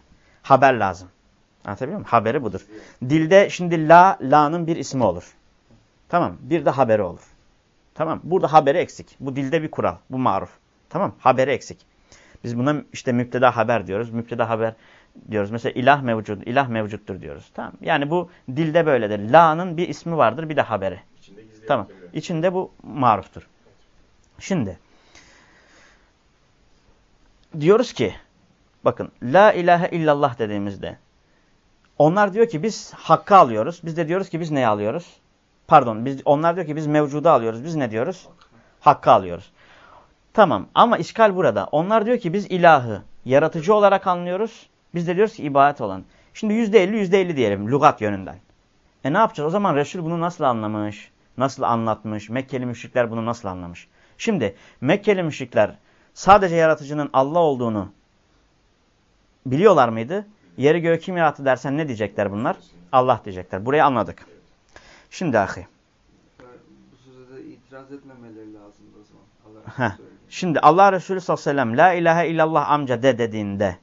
Haber lazım. Anlatabiliyor muyum? Haberi budur. Dilde şimdi la, la'nın bir ismi olur. Tamam. Bir de haberi olur. Tamam. Burada haberi eksik. Bu dilde bir kural. Bu maruf. Tamam. Haberi eksik. Biz buna işte müpteda haber diyoruz. Müpteda haber diyoruz. Mesela ilah mevcud, ilah mevcuttur diyoruz. Tamam. Yani bu dilde böyledir. La'nın bir ismi vardır, bir de haberi. tamam. İçinde bu maruftur. Şimdi diyoruz ki bakın la ilahe illallah dediğimizde onlar diyor ki biz hakkı alıyoruz. Biz de diyoruz ki biz neyi alıyoruz? Pardon, biz onlar diyor ki biz mevcudu alıyoruz. Biz ne diyoruz? Hakkı alıyoruz. Tamam ama işgal burada. Onlar diyor ki biz ilahı yaratıcı olarak anlıyoruz. Biz de diyoruz ki ibadet olan. Şimdi yüzde elli yüzde elli diyelim lügat yönünden. E ne yapacağız? O zaman Resul bunu nasıl anlamış? Nasıl anlatmış? Mekkeli müşrikler bunu nasıl anlamış? Şimdi Mekkeli müşrikler sadece yaratıcının Allah olduğunu biliyorlar mıydı? Yeri göğü kim yarattı dersen ne diyecekler bunlar? Allah diyecekler. Burayı anladık. Şimdi ahi. Bu sözde itiraz etmemeleri lazım o zaman. Allah. Şimdi Allah Resulü sallallahu aleyhi ve sellem la ilahe illallah amca de dediğinde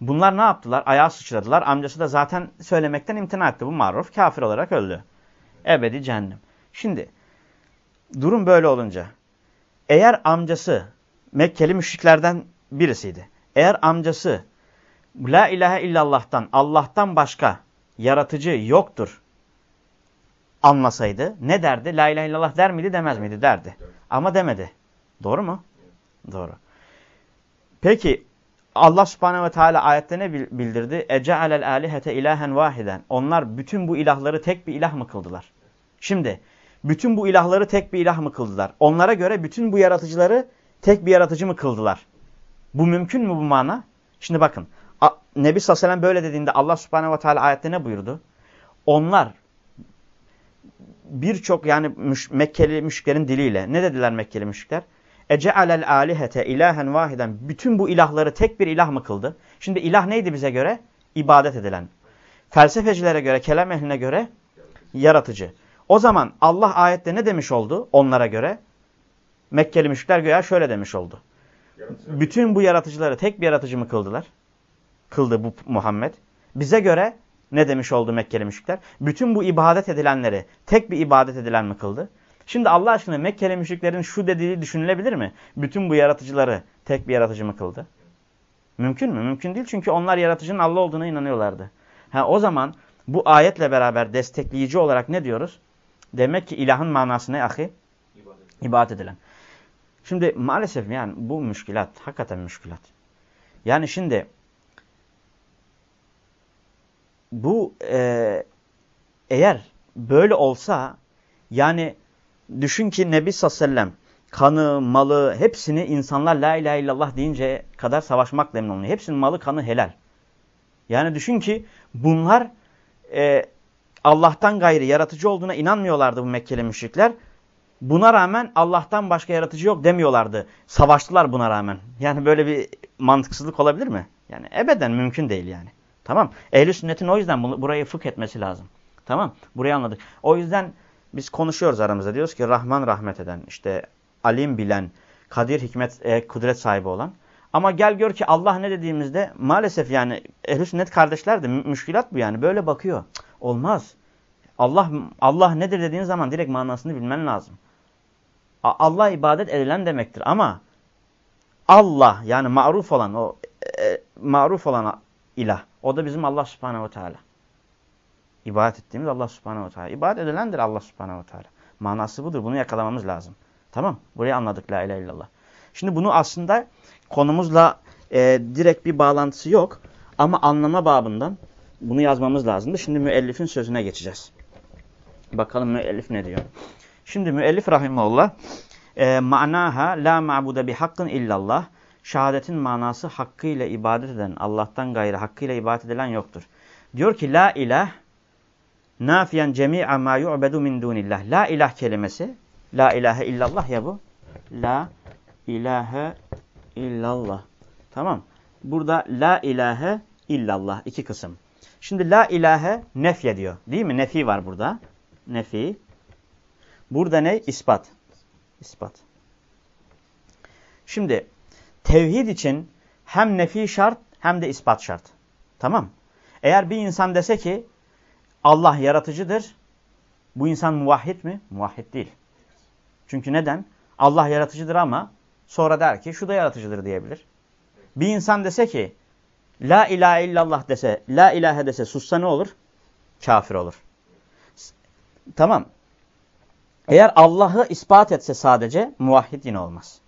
bunlar ne yaptılar? Ayağa sıçradılar. Amcası da zaten söylemekten imtina etti. Bu maruf kafir olarak öldü. Ebedi cehennem. Şimdi durum böyle olunca eğer amcası Mekkeli müşriklerden birisiydi. Eğer amcası La ilahe illallah'tan Allah'tan başka yaratıcı yoktur anlasaydı ne derdi? La ilahe illallah der miydi demez miydi derdi. Ama demedi. Doğru mu? Doğru. Peki Allah subhanehu ve teala ayette ne bildirdi? Ece'alel alihete ilahen vahiden. Onlar bütün bu ilahları tek bir ilah mı kıldılar? Şimdi bütün bu ilahları tek bir ilah mı kıldılar? Onlara göre bütün bu yaratıcıları tek bir yaratıcı mı kıldılar? Bu mümkün mü bu mana? Şimdi bakın. Nebi sallallahu böyle dediğinde Allah subhanehu ve teala ayette ne buyurdu? Onlar birçok yani müş Mekkeli müşriklerin diliyle ne dediler Mekkeli müşrikler? Ece'alel alihete ilahen vahiden. Bütün bu ilahları tek bir ilah mı kıldı? Şimdi ilah neydi bize göre? İbadet edilen. Felsefecilere göre, kelam ehline göre yaratıcı. O zaman Allah ayette ne demiş oldu onlara göre? Mekkeli müşrikler göya şöyle demiş oldu. Bütün bu yaratıcıları tek bir yaratıcı mı kıldılar? Kıldı bu Muhammed. Bize göre ne demiş oldu Mekkeli müşrikler? Bütün bu ibadet edilenleri tek bir ibadet edilen mi kıldı? Şimdi Allah aşkına Mekkeli müşriklerin şu dediği düşünülebilir mi? Bütün bu yaratıcıları tek bir yaratıcı mı kıldı? Mümkün mü? Mümkün değil çünkü onlar yaratıcının Allah olduğuna inanıyorlardı. Ha, o zaman bu ayetle beraber destekleyici olarak ne diyoruz? Demek ki ilahın manası ne ahi? İbadet. İbadet edilen. Şimdi maalesef yani bu müşkilat. Hakikaten müşkilat. Yani şimdi bu e, eğer böyle olsa yani düşün ki Nebi sallallahu aleyhi ve sellem kanı, malı hepsini insanlar la ilahe illallah deyince kadar savaşmakla emin oluyor. Hepsinin malı, kanı helal. Yani düşün ki bunlar e, Allah'tan gayri yaratıcı olduğuna inanmıyorlardı bu Mekkeli müşrikler. Buna rağmen Allah'tan başka yaratıcı yok demiyorlardı. Savaştılar buna rağmen. Yani böyle bir mantıksızlık olabilir mi? Yani ebeden mümkün değil yani. Tamam. Ehli sünnetin o yüzden bunu, burayı fıkh etmesi lazım. Tamam. Burayı anladık. O yüzden biz konuşuyoruz aramızda. Diyoruz ki Rahman rahmet eden, işte alim bilen, Kadir, hikmet, e, kudret sahibi olan. Ama gel gör ki Allah ne dediğimizde maalesef yani ehl sünnet kardeşler de müşkilat bu yani. Böyle bakıyor. Olmaz. Allah Allah nedir dediğin zaman direkt manasını bilmen lazım. Allah ibadet edilen demektir ama Allah yani maruf olan o e, maruf olan ilah. O da bizim Allah subhanehu ve teala. İbadet ettiğimiz Allah subhanehu ve teala. İbadet edilendir Allah subhanehu ve teala. Manası budur. Bunu yakalamamız lazım. Tamam. Burayı anladık la ilahe illallah. Şimdi bunu aslında konumuzla e, direkt bir bağlantısı yok. Ama anlama babından bunu yazmamız lazımdı. Şimdi müellifin sözüne geçeceğiz. Bakalım müellif ne diyor. Şimdi müellif rahimahullah e, manaha la ma'bude bi hakkın illallah. Şehadetin manası hakkıyla ibadet eden Allah'tan gayrı hakkıyla ibadet edilen yoktur. Diyor ki la ilah nafiyen cemi'a ma yu'bedu min dunillah. La ilah kelimesi la ilahe illallah ya bu. La ilahe illallah. Tamam. Burada la ilahe illallah iki kısım. Şimdi la ilahe nefye diyor. Değil mi? Nefi var burada. Nefi. Burada ne? İspat. İspat. Şimdi tevhid için hem nefi şart hem de ispat şart. Tamam. Eğer bir insan dese ki Allah yaratıcıdır. Bu insan muvahhid mi? Muvahhid değil. Çünkü neden? Allah yaratıcıdır ama sonra der ki şu da yaratıcıdır diyebilir. Bir insan dese ki La ilahe illallah dese, la ilahe dese sussa ne olur? Kafir olur. Tamam. Eğer Allah'ı ispat etse sadece muvahhid yine olmaz.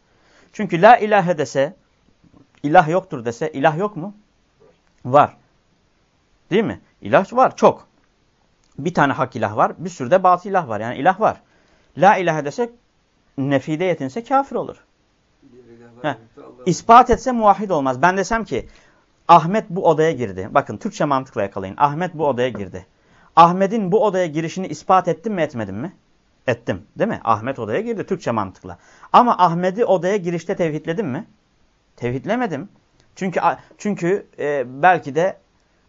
Çünkü la ilahe dese, ilah yoktur dese, ilah yok mu? Var. Değil mi? İlah var, çok. Bir tane hak ilah var, bir sürü de batıl ilah var. Yani ilah var. La ilahe dese, nefide yetinse kafir olur. Heh. İspat etse muvahhid olmaz. Ben desem ki, Ahmet bu odaya girdi. Bakın Türkçe mantıkla yakalayın. Ahmet bu odaya girdi. Ahmet'in bu odaya girişini ispat ettim mi etmedim mi? Ettim. Değil mi? Ahmet odaya girdi Türkçe mantıkla. Ama Ahmet'i odaya girişte tevhidledim mi? Tevhidlemedim. Çünkü çünkü e, belki de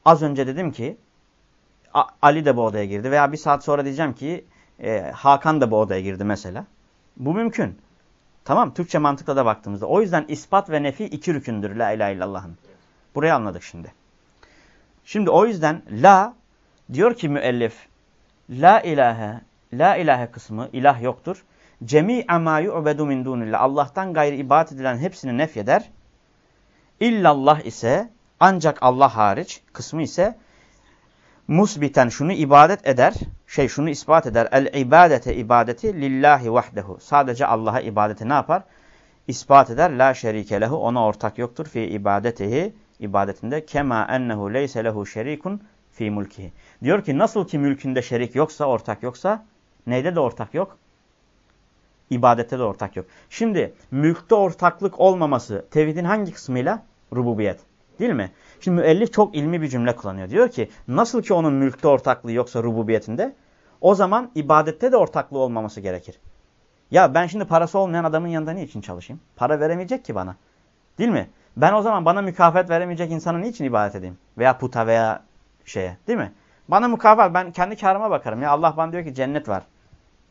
az önce dedim ki Ali de bu odaya girdi veya bir saat sonra diyeceğim ki e, Hakan da bu odaya girdi mesela. Bu mümkün. Tamam Türkçe mantıkla da baktığımızda. O yüzden ispat ve nefi iki rükündür la ilahe illallah'ın. Burayı anladık şimdi. Şimdi o yüzden la diyor ki müellif la ilahe la ilahe kısmı ilah yoktur. Cemi ma yu'bedu min dunillah. Allah'tan gayrı ibadet edilen hepsini nefyeder. İllallah ise ancak Allah hariç kısmı ise musbiten şunu ibadet eder, şey şunu ispat eder. El ibadete ibadeti lillahi vahdehu. Sadece Allah'a ibadeti ne yapar? İspat eder. La şerike lehu. Ona ortak yoktur. Fi ibadetihi ibadetinde kema ennehu leyse lehu şerikun fi mulkihi. Diyor ki nasıl ki mülkünde şerik yoksa, ortak yoksa neyde de ortak yok? İbadette de ortak yok. Şimdi mülkte ortaklık olmaması tevhidin hangi kısmıyla? Rububiyet. Değil mi? Şimdi müellif çok ilmi bir cümle kullanıyor. Diyor ki nasıl ki onun mülkte ortaklığı yoksa rububiyetinde o zaman ibadette de ortaklığı olmaması gerekir. Ya ben şimdi parası olmayan adamın yanında niçin çalışayım? Para veremeyecek ki bana. Değil mi? Ben o zaman bana mükafat veremeyecek insana niçin ibadet edeyim? Veya puta veya şeye değil mi? Bana mükafat ben kendi karıma bakarım. Ya Allah bana diyor ki cennet var.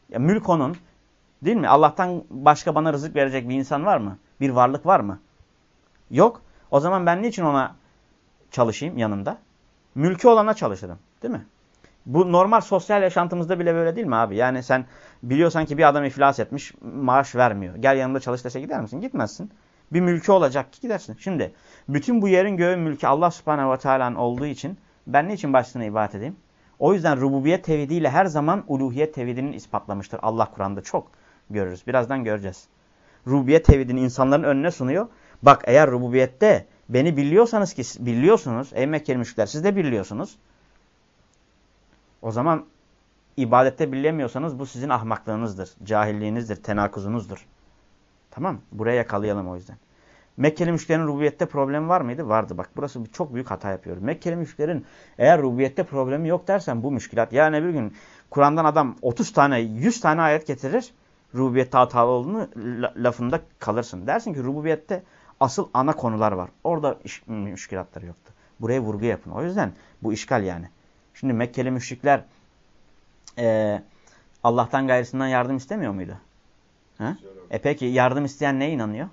Ya mülk onun. Değil mi? Allah'tan başka bana rızık verecek bir insan var mı? Bir varlık var mı? Yok. O zaman ben niçin ona çalışayım yanında? Mülkü olana çalışırım. Değil mi? Bu normal sosyal yaşantımızda bile böyle değil mi abi? Yani sen biliyorsan ki bir adam iflas etmiş, maaş vermiyor. Gel yanında çalış dese gider misin? Gitmezsin bir mülkü olacak ki gidersin. Şimdi bütün bu yerin göğün mülkü Allah subhanehu ve teala'nın olduğu için ben ne için başlığına ibadet edeyim? O yüzden rububiyet tevhidiyle her zaman uluhiyet tevhidinin ispatlamıştır. Allah Kur'an'da çok görürüz. Birazdan göreceğiz. Rububiyet tevhidini insanların önüne sunuyor. Bak eğer rububiyette beni biliyorsanız ki biliyorsunuz ey Mekkeli müşrikler siz de biliyorsunuz. O zaman ibadette bilemiyorsanız bu sizin ahmaklığınızdır, cahilliğinizdir, tenakuzunuzdur. Tamam Buraya yakalayalım o yüzden. Mekkeli müşriklerin rububiyette problemi var mıydı? Vardı. Bak burası çok büyük hata yapıyoruz. Mekkeli müşriklerin eğer rububiyette problemi yok dersen bu müşkilat. Yani bir gün Kur'an'dan adam 30 tane 100 tane ayet getirir. Rububiyette hatalı olduğunu lafında kalırsın. Dersin ki rububiyette asıl ana konular var. Orada iş, müşkilatları yoktu. Buraya vurgu yapın. O yüzden bu işgal yani. Şimdi Mekkeli müşrikler e, Allah'tan gayrısından yardım istemiyor muydu? Ha? E peki yardım isteyen neye inanıyor?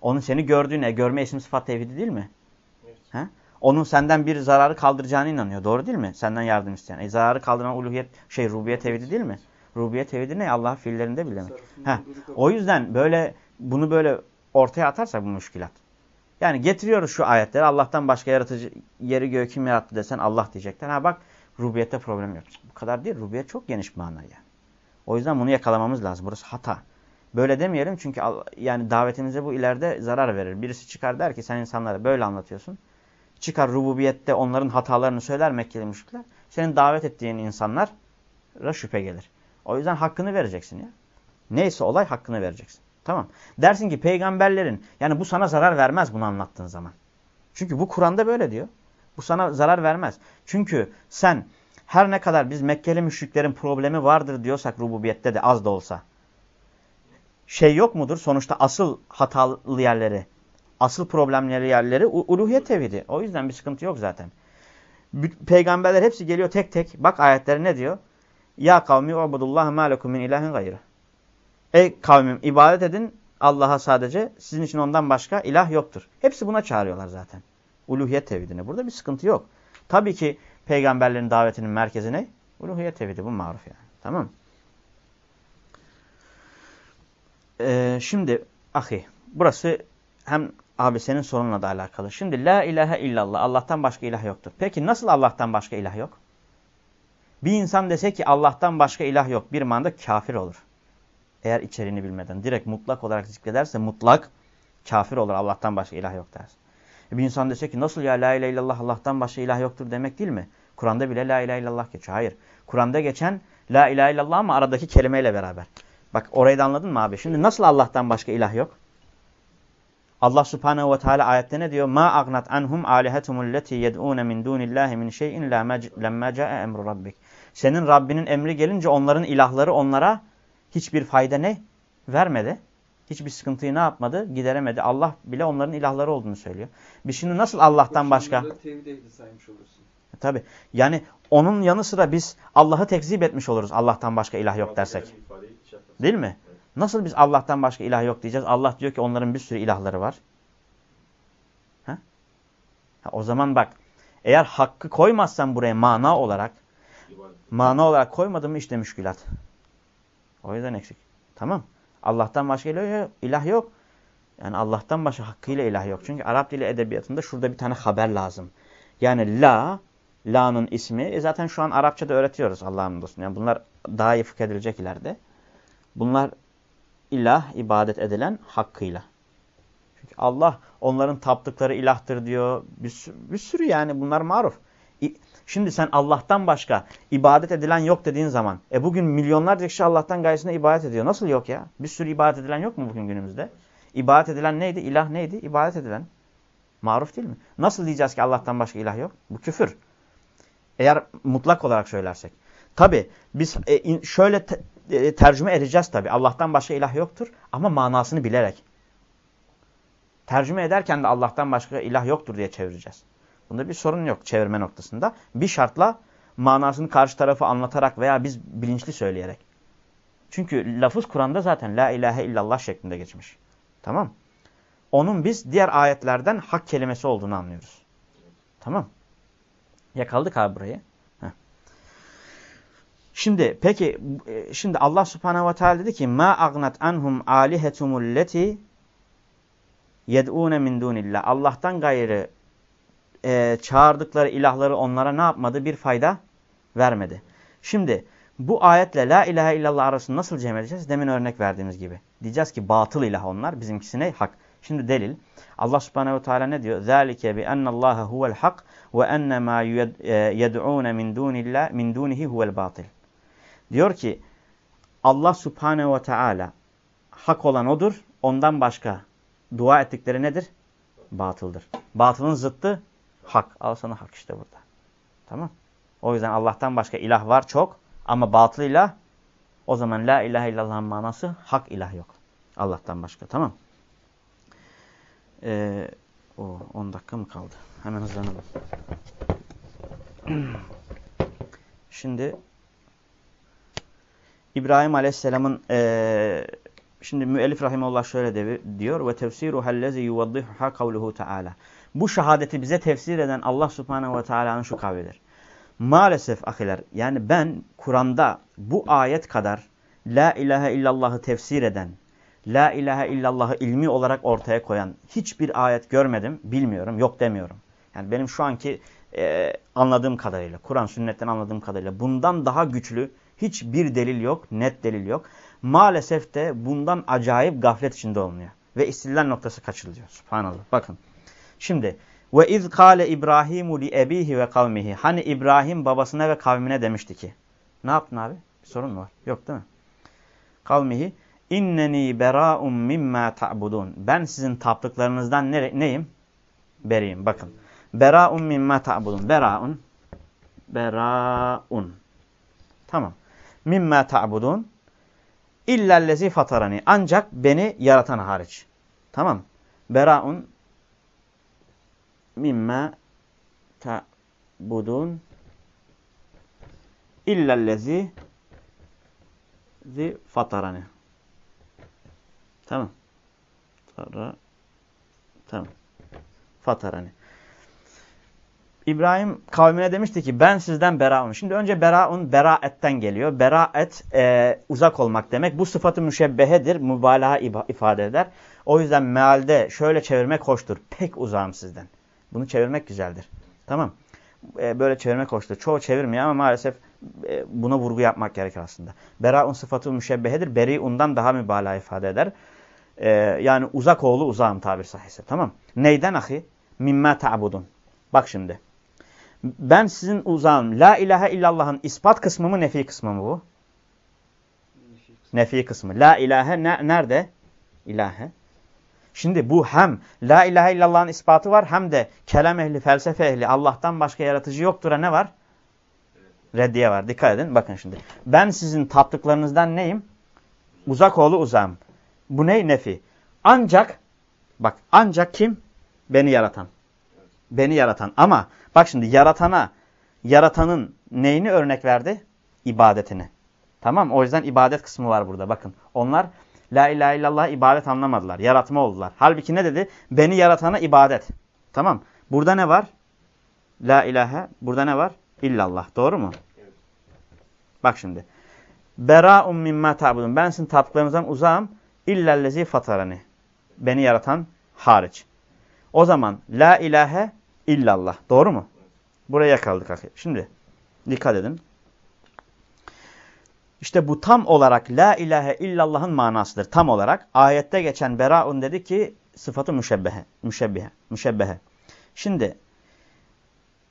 Onun seni gördüğüne, görme isim sıfat tevhidi değil mi? Evet. Ha? Onun senden bir zararı kaldıracağına inanıyor. Doğru değil mi? Senden yardım isteyen. E zararı kaldıran uluhiyet, şey rububiyet tevhidi değil mi? Rububiyet tevhidi ne? Allah fiillerinde bile demek. Ha. O yüzden böyle bunu böyle ortaya atarsak bu müşkilat. Yani getiriyoruz şu ayetleri. Allah'tan başka yaratıcı yeri göğü kim yarattı desen Allah diyecekler. Ha bak rububiyette problem yok. Bu kadar değil. Rububiyet çok geniş mana yani. O yüzden bunu yakalamamız lazım. Burası hata. Böyle demeyelim çünkü yani davetimize bu ileride zarar verir. Birisi çıkar der ki sen insanlara böyle anlatıyorsun. Çıkar rububiyette onların hatalarını söyler Mekkeli müşrikler. Senin davet ettiğin insanlara şüphe gelir. O yüzden hakkını vereceksin ya. Neyse olay hakkını vereceksin. Tamam. Dersin ki peygamberlerin yani bu sana zarar vermez bunu anlattığın zaman. Çünkü bu Kur'an'da böyle diyor. Bu sana zarar vermez. Çünkü sen her ne kadar biz Mekkeli müşriklerin problemi vardır diyorsak rububiyette de az da olsa. Şey yok mudur? Sonuçta asıl hatalı yerleri, asıl problemleri yerleri uluhiyet tevhidi. O yüzden bir sıkıntı yok zaten. Peygamberler hepsi geliyor tek tek. Bak ayetleri ne diyor? Ya kavmi ubudullah ma lekum min ilahin gayrı. Ey kavmim ibadet edin Allah'a sadece. Sizin için ondan başka ilah yoktur. Hepsi buna çağırıyorlar zaten. Uluhiyet tevhidine. Burada bir sıkıntı yok. Tabii ki peygamberlerin davetinin merkezi ne? Uluhiyet tevhidi. Bu maruf yani. Tamam ee, Şimdi ahi burası hem abi senin sorunla da alakalı. Şimdi la ilahe illallah. Allah'tan başka ilah yoktur. Peki nasıl Allah'tan başka ilah yok? Bir insan dese ki Allah'tan başka ilah yok. Bir manda kafir olur. Eğer içeriğini bilmeden direkt mutlak olarak zikrederse mutlak kafir olur. Allah'tan başka ilah yok dersin. E bir insan dese ki nasıl ya la ilahe illallah Allah'tan başka ilah yoktur demek değil mi? Kur'an'da bile la ilahe illallah geçiyor. Hayır. Kur'an'da geçen la ilahe illallah ama aradaki kelimeyle beraber. Bak orayı da anladın mı abi? Şimdi nasıl Allah'tan başka ilah yok? Allah Subhanahu ve Teala ayette ne diyor? Ma agnat anhum alihetumul leti yed'un min dunillahi min şey'in lemma ca'e emru rabbik. Senin Rabbinin emri gelince onların ilahları onlara hiçbir fayda ne? Vermedi. Hiçbir sıkıntıyı ne yapmadı? Gideremedi. Allah bile onların ilahları olduğunu söylüyor. Biz şimdi nasıl Allah'tan başka? Tevhid ehli saymış olursun. E, Tabi. Yani onun yanı sıra biz Allah'ı tekzip etmiş oluruz Allah'tan başka ilah yok dersek. Değil mi? Nasıl biz Allah'tan başka ilah yok diyeceğiz? Allah diyor ki onların bir sürü ilahları var. Ha? ha o zaman bak eğer hakkı koymazsan buraya mana olarak mana olarak koymadın mı işte müşkülat. O yüzden eksik. Tamam. Allah'tan başka ilah yok. Yani Allah'tan başka hakkıyla ilah yok. Çünkü Arap dili edebiyatında şurada bir tane haber lazım. Yani la, la'nın ismi. E zaten şu an Arapçada öğretiyoruz Allah'ın dostunu. Yani bunlar daha iyi edilecek ileride. Bunlar ilah, ibadet edilen hakkıyla. Çünkü Allah onların taptıkları ilahtır diyor. Bir, bir sürü yani bunlar maruf. Şimdi sen Allah'tan başka ibadet edilen yok dediğin zaman e bugün milyonlarca kişi Allah'tan gayesine ibadet ediyor. Nasıl yok ya? Bir sürü ibadet edilen yok mu bugün günümüzde? İbadet edilen neydi? İlah neydi? İbadet edilen. Maruf değil mi? Nasıl diyeceğiz ki Allah'tan başka ilah yok? Bu küfür. Eğer mutlak olarak söylersek. Tabi biz e, şöyle e, tercüme edeceğiz tabi. Allah'tan başka ilah yoktur ama manasını bilerek. Tercüme ederken de Allah'tan başka ilah yoktur diye çevireceğiz. Bunda bir sorun yok çevirme noktasında. Bir şartla manasını karşı tarafı anlatarak veya biz bilinçli söyleyerek. Çünkü lafız Kur'an'da zaten la ilahe illallah şeklinde geçmiş. Tamam. Onun biz diğer ayetlerden hak kelimesi olduğunu anlıyoruz. Tamam. Yakaladık abi burayı. Şimdi peki e, şimdi Allah Subhanahu ve Teala dedi ki ma agnat anhum alihetumul leti yed'un min dunillah. Allah'tan gayrı e, çağırdıkları ilahları onlara ne yapmadı? Bir fayda vermedi. Şimdi bu ayetle la ilahe illallah arasını nasıl cem edeceğiz? Demin örnek verdiğimiz gibi. Diyeceğiz ki batıl ilah onlar. Bizimkisi ne? Hak. Şimdi delil. Allah subhanehu ve teala ne diyor? ذَٰلِكَ بِأَنَّ اللّٰهَ هُوَ الْحَقِّ وَاَنَّ مَا يَدْعُونَ مِنْ دُونِ اللّٰهِ مِنْ دُونِهِ هُوَ الْبَاطِلِ Diyor ki Allah subhanehu ve teala hak olan odur. Ondan başka dua ettikleri nedir? Batıldır. Batılın zıttı hak. Al sana hak işte burada. Tamam. O yüzden Allah'tan başka ilah var çok ama batıl ilah o zaman la ilahe illallah'ın manası hak ilah yok. Allah'tan başka. Tamam. Ee, o 10 dakika mı kaldı? Hemen hızlanalım. Şimdi İbrahim Aleyhisselam'ın e, şimdi müellif rahimullah şöyle de, diyor ve tefsiru hellezi yuvaddihuha kavluhu taala. Bu şehadeti bize tefsir eden Allah subhanehu ve teala'nın şu kavlidir. Maalesef ahiler yani ben Kur'an'da bu ayet kadar La ilahe illallah'ı tefsir eden, La ilahe illallah'ı ilmi olarak ortaya koyan hiçbir ayet görmedim, bilmiyorum, yok demiyorum. Yani benim şu anki e, anladığım kadarıyla, Kur'an sünnetten anladığım kadarıyla bundan daha güçlü hiçbir delil yok, net delil yok. Maalesef de bundan acayip gaflet içinde olmuyor. Ve istillal noktası kaçırılıyor. Subhanallah. Bakın. Şimdi ve iz kâle İbrahimu li ebihi ve kavmihi. Hani İbrahim babasına ve kavmine demişti ki. Ne yaptın abi? Bir sorun mu var? Yok değil mi? Kavmihi inneni bera'un mimma ta'budun. Ben sizin taptıklarınızdan ne, neyim? Beriyim. Bakın. Bera'un mimma ta'budun. Bera'un. Bera'un. Tamam. Mimma ta'budun. İllellezi fatarani. Ancak beni yaratan hariç. Tamam. Bera'un mimma ta'budun illellezi zi fatarani. Tamam. Fara tamam. Fatarani. İbrahim kavmine demişti ki ben sizden beraun. Şimdi önce beraun beraetten geliyor. Beraet e, uzak olmak demek. Bu sıfatı müşebbehedir. Mübalağa ifade eder. O yüzden mealde şöyle çevirmek hoştur. Pek uzağım sizden. Bunu çevirmek güzeldir. Tamam. E, böyle çevirmek hoştur. Çoğu çevirmiyor ama maalesef e, buna vurgu yapmak gerekir aslında. Beraun sıfatı müşebbehedir. Beriundan daha mübalağa ifade eder. E, yani uzak oğlu uzağım tabir sahisi. Tamam. Neyden ahi? Mimma ta'budun. Bak şimdi. Ben sizin uzağım. La ilahe illallah'ın ispat kısmı mı nefi kısmı mı bu? Nefi kısmı. La ilahe ne, nerede? İlahe. Şimdi bu hem la ilahe illallah'ın ispatı var hem de kelam ehli, felsefe ehli Allah'tan başka yaratıcı yoktur'a ne var? Reddiye var. Dikkat edin. Bakın şimdi. Ben sizin tattıklarınızdan neyim? Uzak oğlu uzağım. Bu ne? Nefi. Ancak bak ancak kim? Beni yaratan. Beni yaratan. Ama bak şimdi yaratana yaratanın neyini örnek verdi? İbadetini. Tamam O yüzden ibadet kısmı var burada. Bakın onlar La ilahe illallah ibadet anlamadılar. Yaratma oldular. Halbuki ne dedi? Beni yaratana ibadet. Tamam. Burada ne var? La ilahe. Burada ne var? İllallah. Doğru mu? Evet. Bak şimdi. Bera'un mimma ta'budun. Ben sizin tatlıklarınızdan uzağım. İllellezi fatarani. Beni yaratan hariç. O zaman la ilahe illallah. Doğru mu? Buraya yakaladık. Şimdi dikkat edin. İşte bu tam olarak la ilahe illallah'ın manasıdır. Tam olarak ayette geçen beraun dedi ki sıfatı müşebbehe. Müşebbehe. Müşebbehe. Şimdi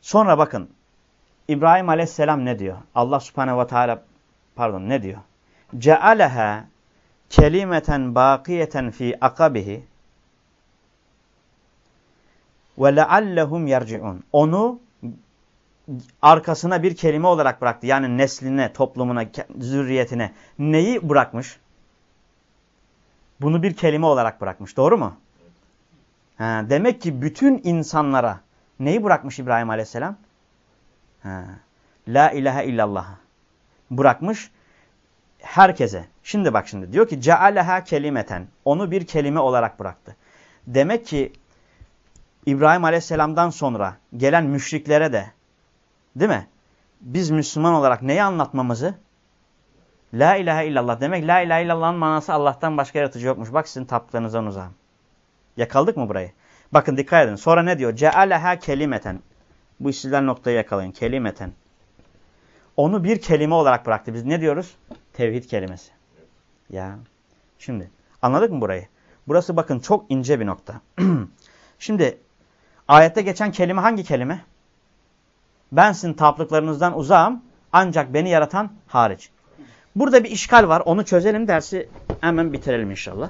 sonra bakın İbrahim aleyhisselam ne diyor? Allah subhanehu ve teala pardon ne diyor? Cealeha kelimeten bakiyeten fi akabihi ve leallehum yerciun. Onu arkasına bir kelime olarak bıraktı. Yani nesline, toplumuna, zürriyetine neyi bırakmış? Bunu bir kelime olarak bırakmış. Doğru mu? Ha, demek ki bütün insanlara neyi bırakmış İbrahim Aleyhisselam? Ha, La ilahe illallah. Bırakmış herkese. Şimdi bak şimdi diyor ki cealeha kelimeten. Onu bir kelime olarak bıraktı. Demek ki İbrahim Aleyhisselam'dan sonra gelen müşriklere de Değil mi? Biz Müslüman olarak neyi anlatmamızı? La ilahe illallah demek. La ilahe illallah'ın manası Allah'tan başka yaratıcı yokmuş. Bak sizin taptıklarınızdan uzağım. Yakaldık mı burayı? Bakın dikkat edin. Sonra ne diyor? Cealeha kelimeten. Bu işsizler noktayı yakalayın. Kelimeten. Onu bir kelime olarak bıraktı. Biz ne diyoruz? Tevhid kelimesi. Ya. Şimdi anladık mı burayı? Burası bakın çok ince bir nokta. Şimdi ayette geçen kelime hangi kelime? Ben sizin taptıklarınızdan uzağım ancak beni yaratan hariç. Burada bir işgal var. Onu çözelim dersi hemen bitirelim inşallah.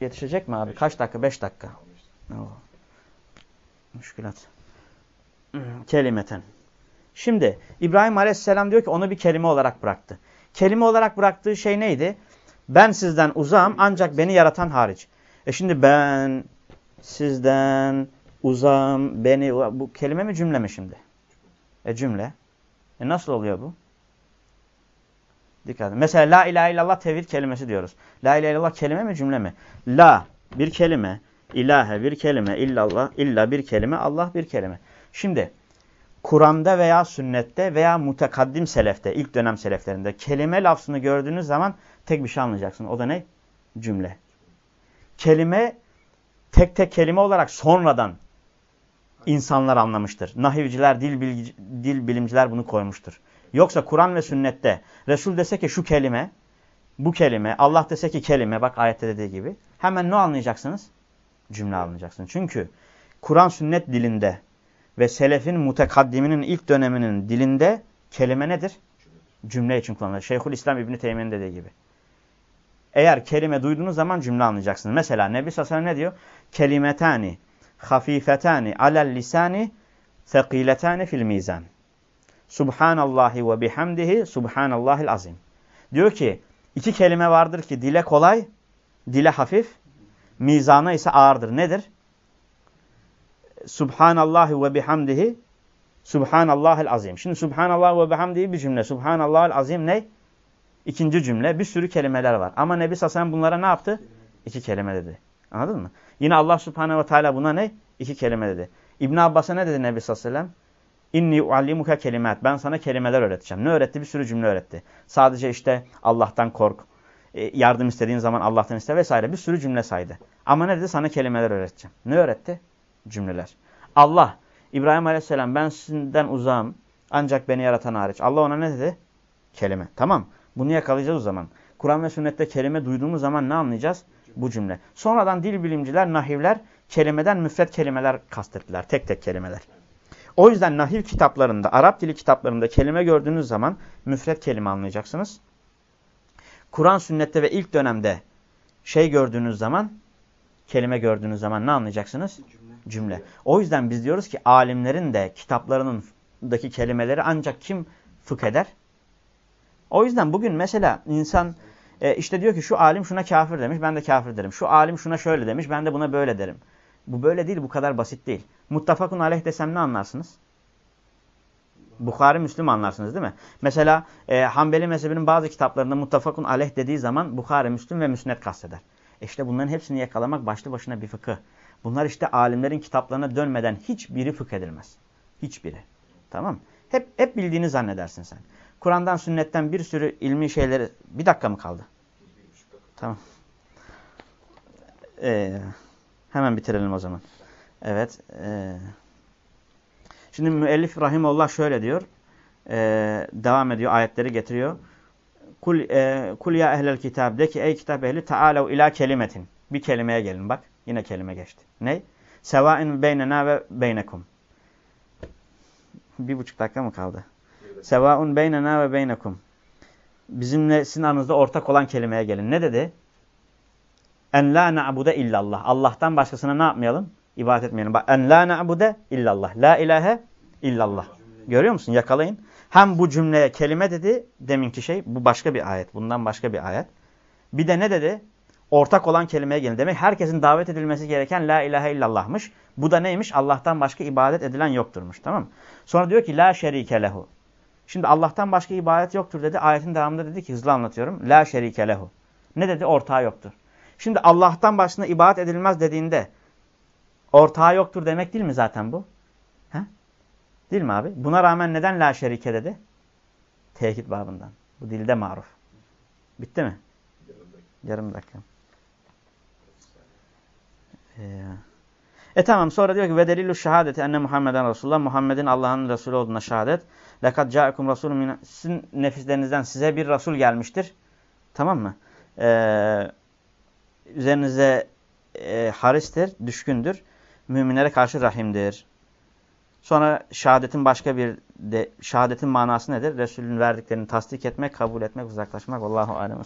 Yetişecek mi abi? Kaç dakika? Beş dakika. Oh. Müşkülat. Kelimeten. Şimdi İbrahim Aleyhisselam diyor ki onu bir kelime olarak bıraktı. Kelime olarak bıraktığı şey neydi? Ben sizden uzağım ancak beni yaratan hariç. E şimdi ben sizden uzağım, beni bu kelime mi cümle mi şimdi? E cümle. E nasıl oluyor bu? Dikkat edin. Mesela la ilahe illallah tevhid kelimesi diyoruz. La ilahe illallah kelime mi cümle mi? La bir kelime, ilahe bir kelime, illallah, illa bir kelime, Allah bir kelime. Şimdi Kur'an'da veya sünnette veya mutekaddim selefte, ilk dönem seleflerinde kelime lafzını gördüğünüz zaman tek bir şey anlayacaksın. O da ne? Cümle. Kelime tek tek kelime olarak sonradan insanlar anlamıştır. Nahivciler, dil, bilgi, dil bilimciler bunu koymuştur. Yoksa Kur'an ve sünnette Resul dese ki şu kelime, bu kelime, Allah dese ki kelime, bak ayette dediği gibi. Hemen ne anlayacaksınız? Cümle anlayacaksınız. Çünkü Kur'an sünnet dilinde ve selefin mutekaddiminin ilk döneminin dilinde kelime nedir? Cümle için kullanılır. Şeyhül İslam İbni Teymiye'nin dediği gibi. Eğer kelime duyduğunuz zaman cümle anlayacaksınız. Mesela Nebi Sallallahu ne diyor? Kelimetani hafifetani alel lisani sekiletani fil mizan. Subhanallahi ve bihamdihi subhanallahil azim. Diyor ki iki kelime vardır ki dile kolay, dile hafif, mizana ise ağırdır. Nedir? Subhanallahi ve bihamdihi subhanallahil azim. Şimdi subhanallah ve bihamdihi bir cümle. Subhanallahil azim ne? İkinci cümle. Bir sürü kelimeler var. Ama Nebi Sassan bunlara ne yaptı? İki kelime dedi. Anladın mı? Yine Allah Subhanahu ve Teala buna ne? İki kelime dedi. İbn Abbas'a ne dedi Nebi sallallahu aleyhi ve sellem? İnni uallimuka kelimat. Ben sana kelimeler öğreteceğim. Ne öğretti? Bir sürü cümle öğretti. Sadece işte Allah'tan kork, e, yardım istediğin zaman Allah'tan iste vesaire bir sürü cümle saydı. Ama ne dedi? Sana kelimeler öğreteceğim. Ne öğretti? Cümleler. Allah, İbrahim aleyhisselam ben sizden uzağım ancak beni yaratan hariç. Allah ona ne dedi? Kelime. Tamam. Bunu yakalayacağız o zaman. Kur'an ve sünnette kelime duyduğumuz zaman ne anlayacağız? Bu cümle. Sonradan dil bilimciler, nahivler kelimeden müfret kelimeler kastettiler. Tek tek kelimeler. O yüzden nahiv kitaplarında, Arap dili kitaplarında kelime gördüğünüz zaman müfret kelime anlayacaksınız. Kur'an sünnette ve ilk dönemde şey gördüğünüz zaman, kelime gördüğünüz zaman ne anlayacaksınız? Cümle. Cümle. O yüzden biz diyoruz ki alimlerin de kitaplarındaki kelimeleri ancak kim fıkh eder? O yüzden bugün mesela insan e, işte diyor ki şu alim şuna kafir demiş ben de kafir derim. Şu alim şuna şöyle demiş ben de buna böyle derim. Bu böyle değil bu kadar basit değil. Muttafakun aleyh desem ne anlarsınız? Bukhari Müslüm anlarsınız değil mi? Mesela e, Hanbeli mezhebinin bazı kitaplarında muttafakun aleyh dediği zaman Bukhari, Müslüm ve Müsned kasteder. E işte bunların hepsini yakalamak başlı başına bir fıkıh. Bunlar işte alimlerin kitaplarına dönmeden hiçbiri fıkh edilmez. Hiçbiri. Tamam Hep, hep bildiğini zannedersin sen. Kur'an'dan, sünnetten bir sürü ilmi şeyleri... Bir dakika mı kaldı? Tamam. Ee, hemen bitirelim o zaman. Evet. E, şimdi müellif rahimullah şöyle diyor. E, devam ediyor. Ayetleri getiriyor. Kul, e, kul ya ehlel kitab. De ki ey kitap ehli taalev ila kelimetin. Bir kelimeye gelin bak. Yine kelime geçti. Ne? Sevain beynena ve beynekum. Bir buçuk dakika mı kaldı? Sevaun beynena ve beynekum. Bizimle sizin aranızda ortak olan kelimeye gelin. Ne dedi? En la na'bude illallah. Allah'tan başkasına ne yapmayalım? İbadet etmeyelim. Bak en la na'bude illallah. La ilahe illallah. Görüyor musun? Yakalayın. Hem bu cümleye kelime dedi deminki şey. Bu başka bir ayet. Bundan başka bir ayet. Bir de ne dedi? Ortak olan kelimeye gelin. Demek herkesin davet edilmesi gereken la ilahe illallah'mış. Bu da neymiş? Allah'tan başka ibadet edilen yokturmuş. Tamam mı? Sonra diyor ki la şerike lehu. Şimdi Allah'tan başka ibadet yoktur dedi. Ayetin devamında dedi ki hızlı anlatıyorum. La şerike lehu. Ne dedi? Ortağı yoktur. Şimdi Allah'tan başına ibadet edilmez dediğinde ortağı yoktur demek değil mi zaten bu? He? Değil mi abi? Buna rağmen neden la şerike dedi? Tekit babından. Bu dilde maruf. Bitti mi? Yarım dakika. Ee, e tamam sonra diyor ki ve delilü şehadeti enne Muhammeden Resulullah Muhammed'in Allah'ın Resulü olduğuna şehadet. Lekad ca'ekum rasulun sizin nefislerinizden size bir Resul gelmiştir. Tamam mı? Ee, üzerinize e, haristir, düşkündür. Müminlere karşı rahimdir. Sonra şehadetin başka bir de şehadetin manası nedir? Resulün verdiklerini tasdik etmek, kabul etmek, uzaklaşmak. Allahu alem.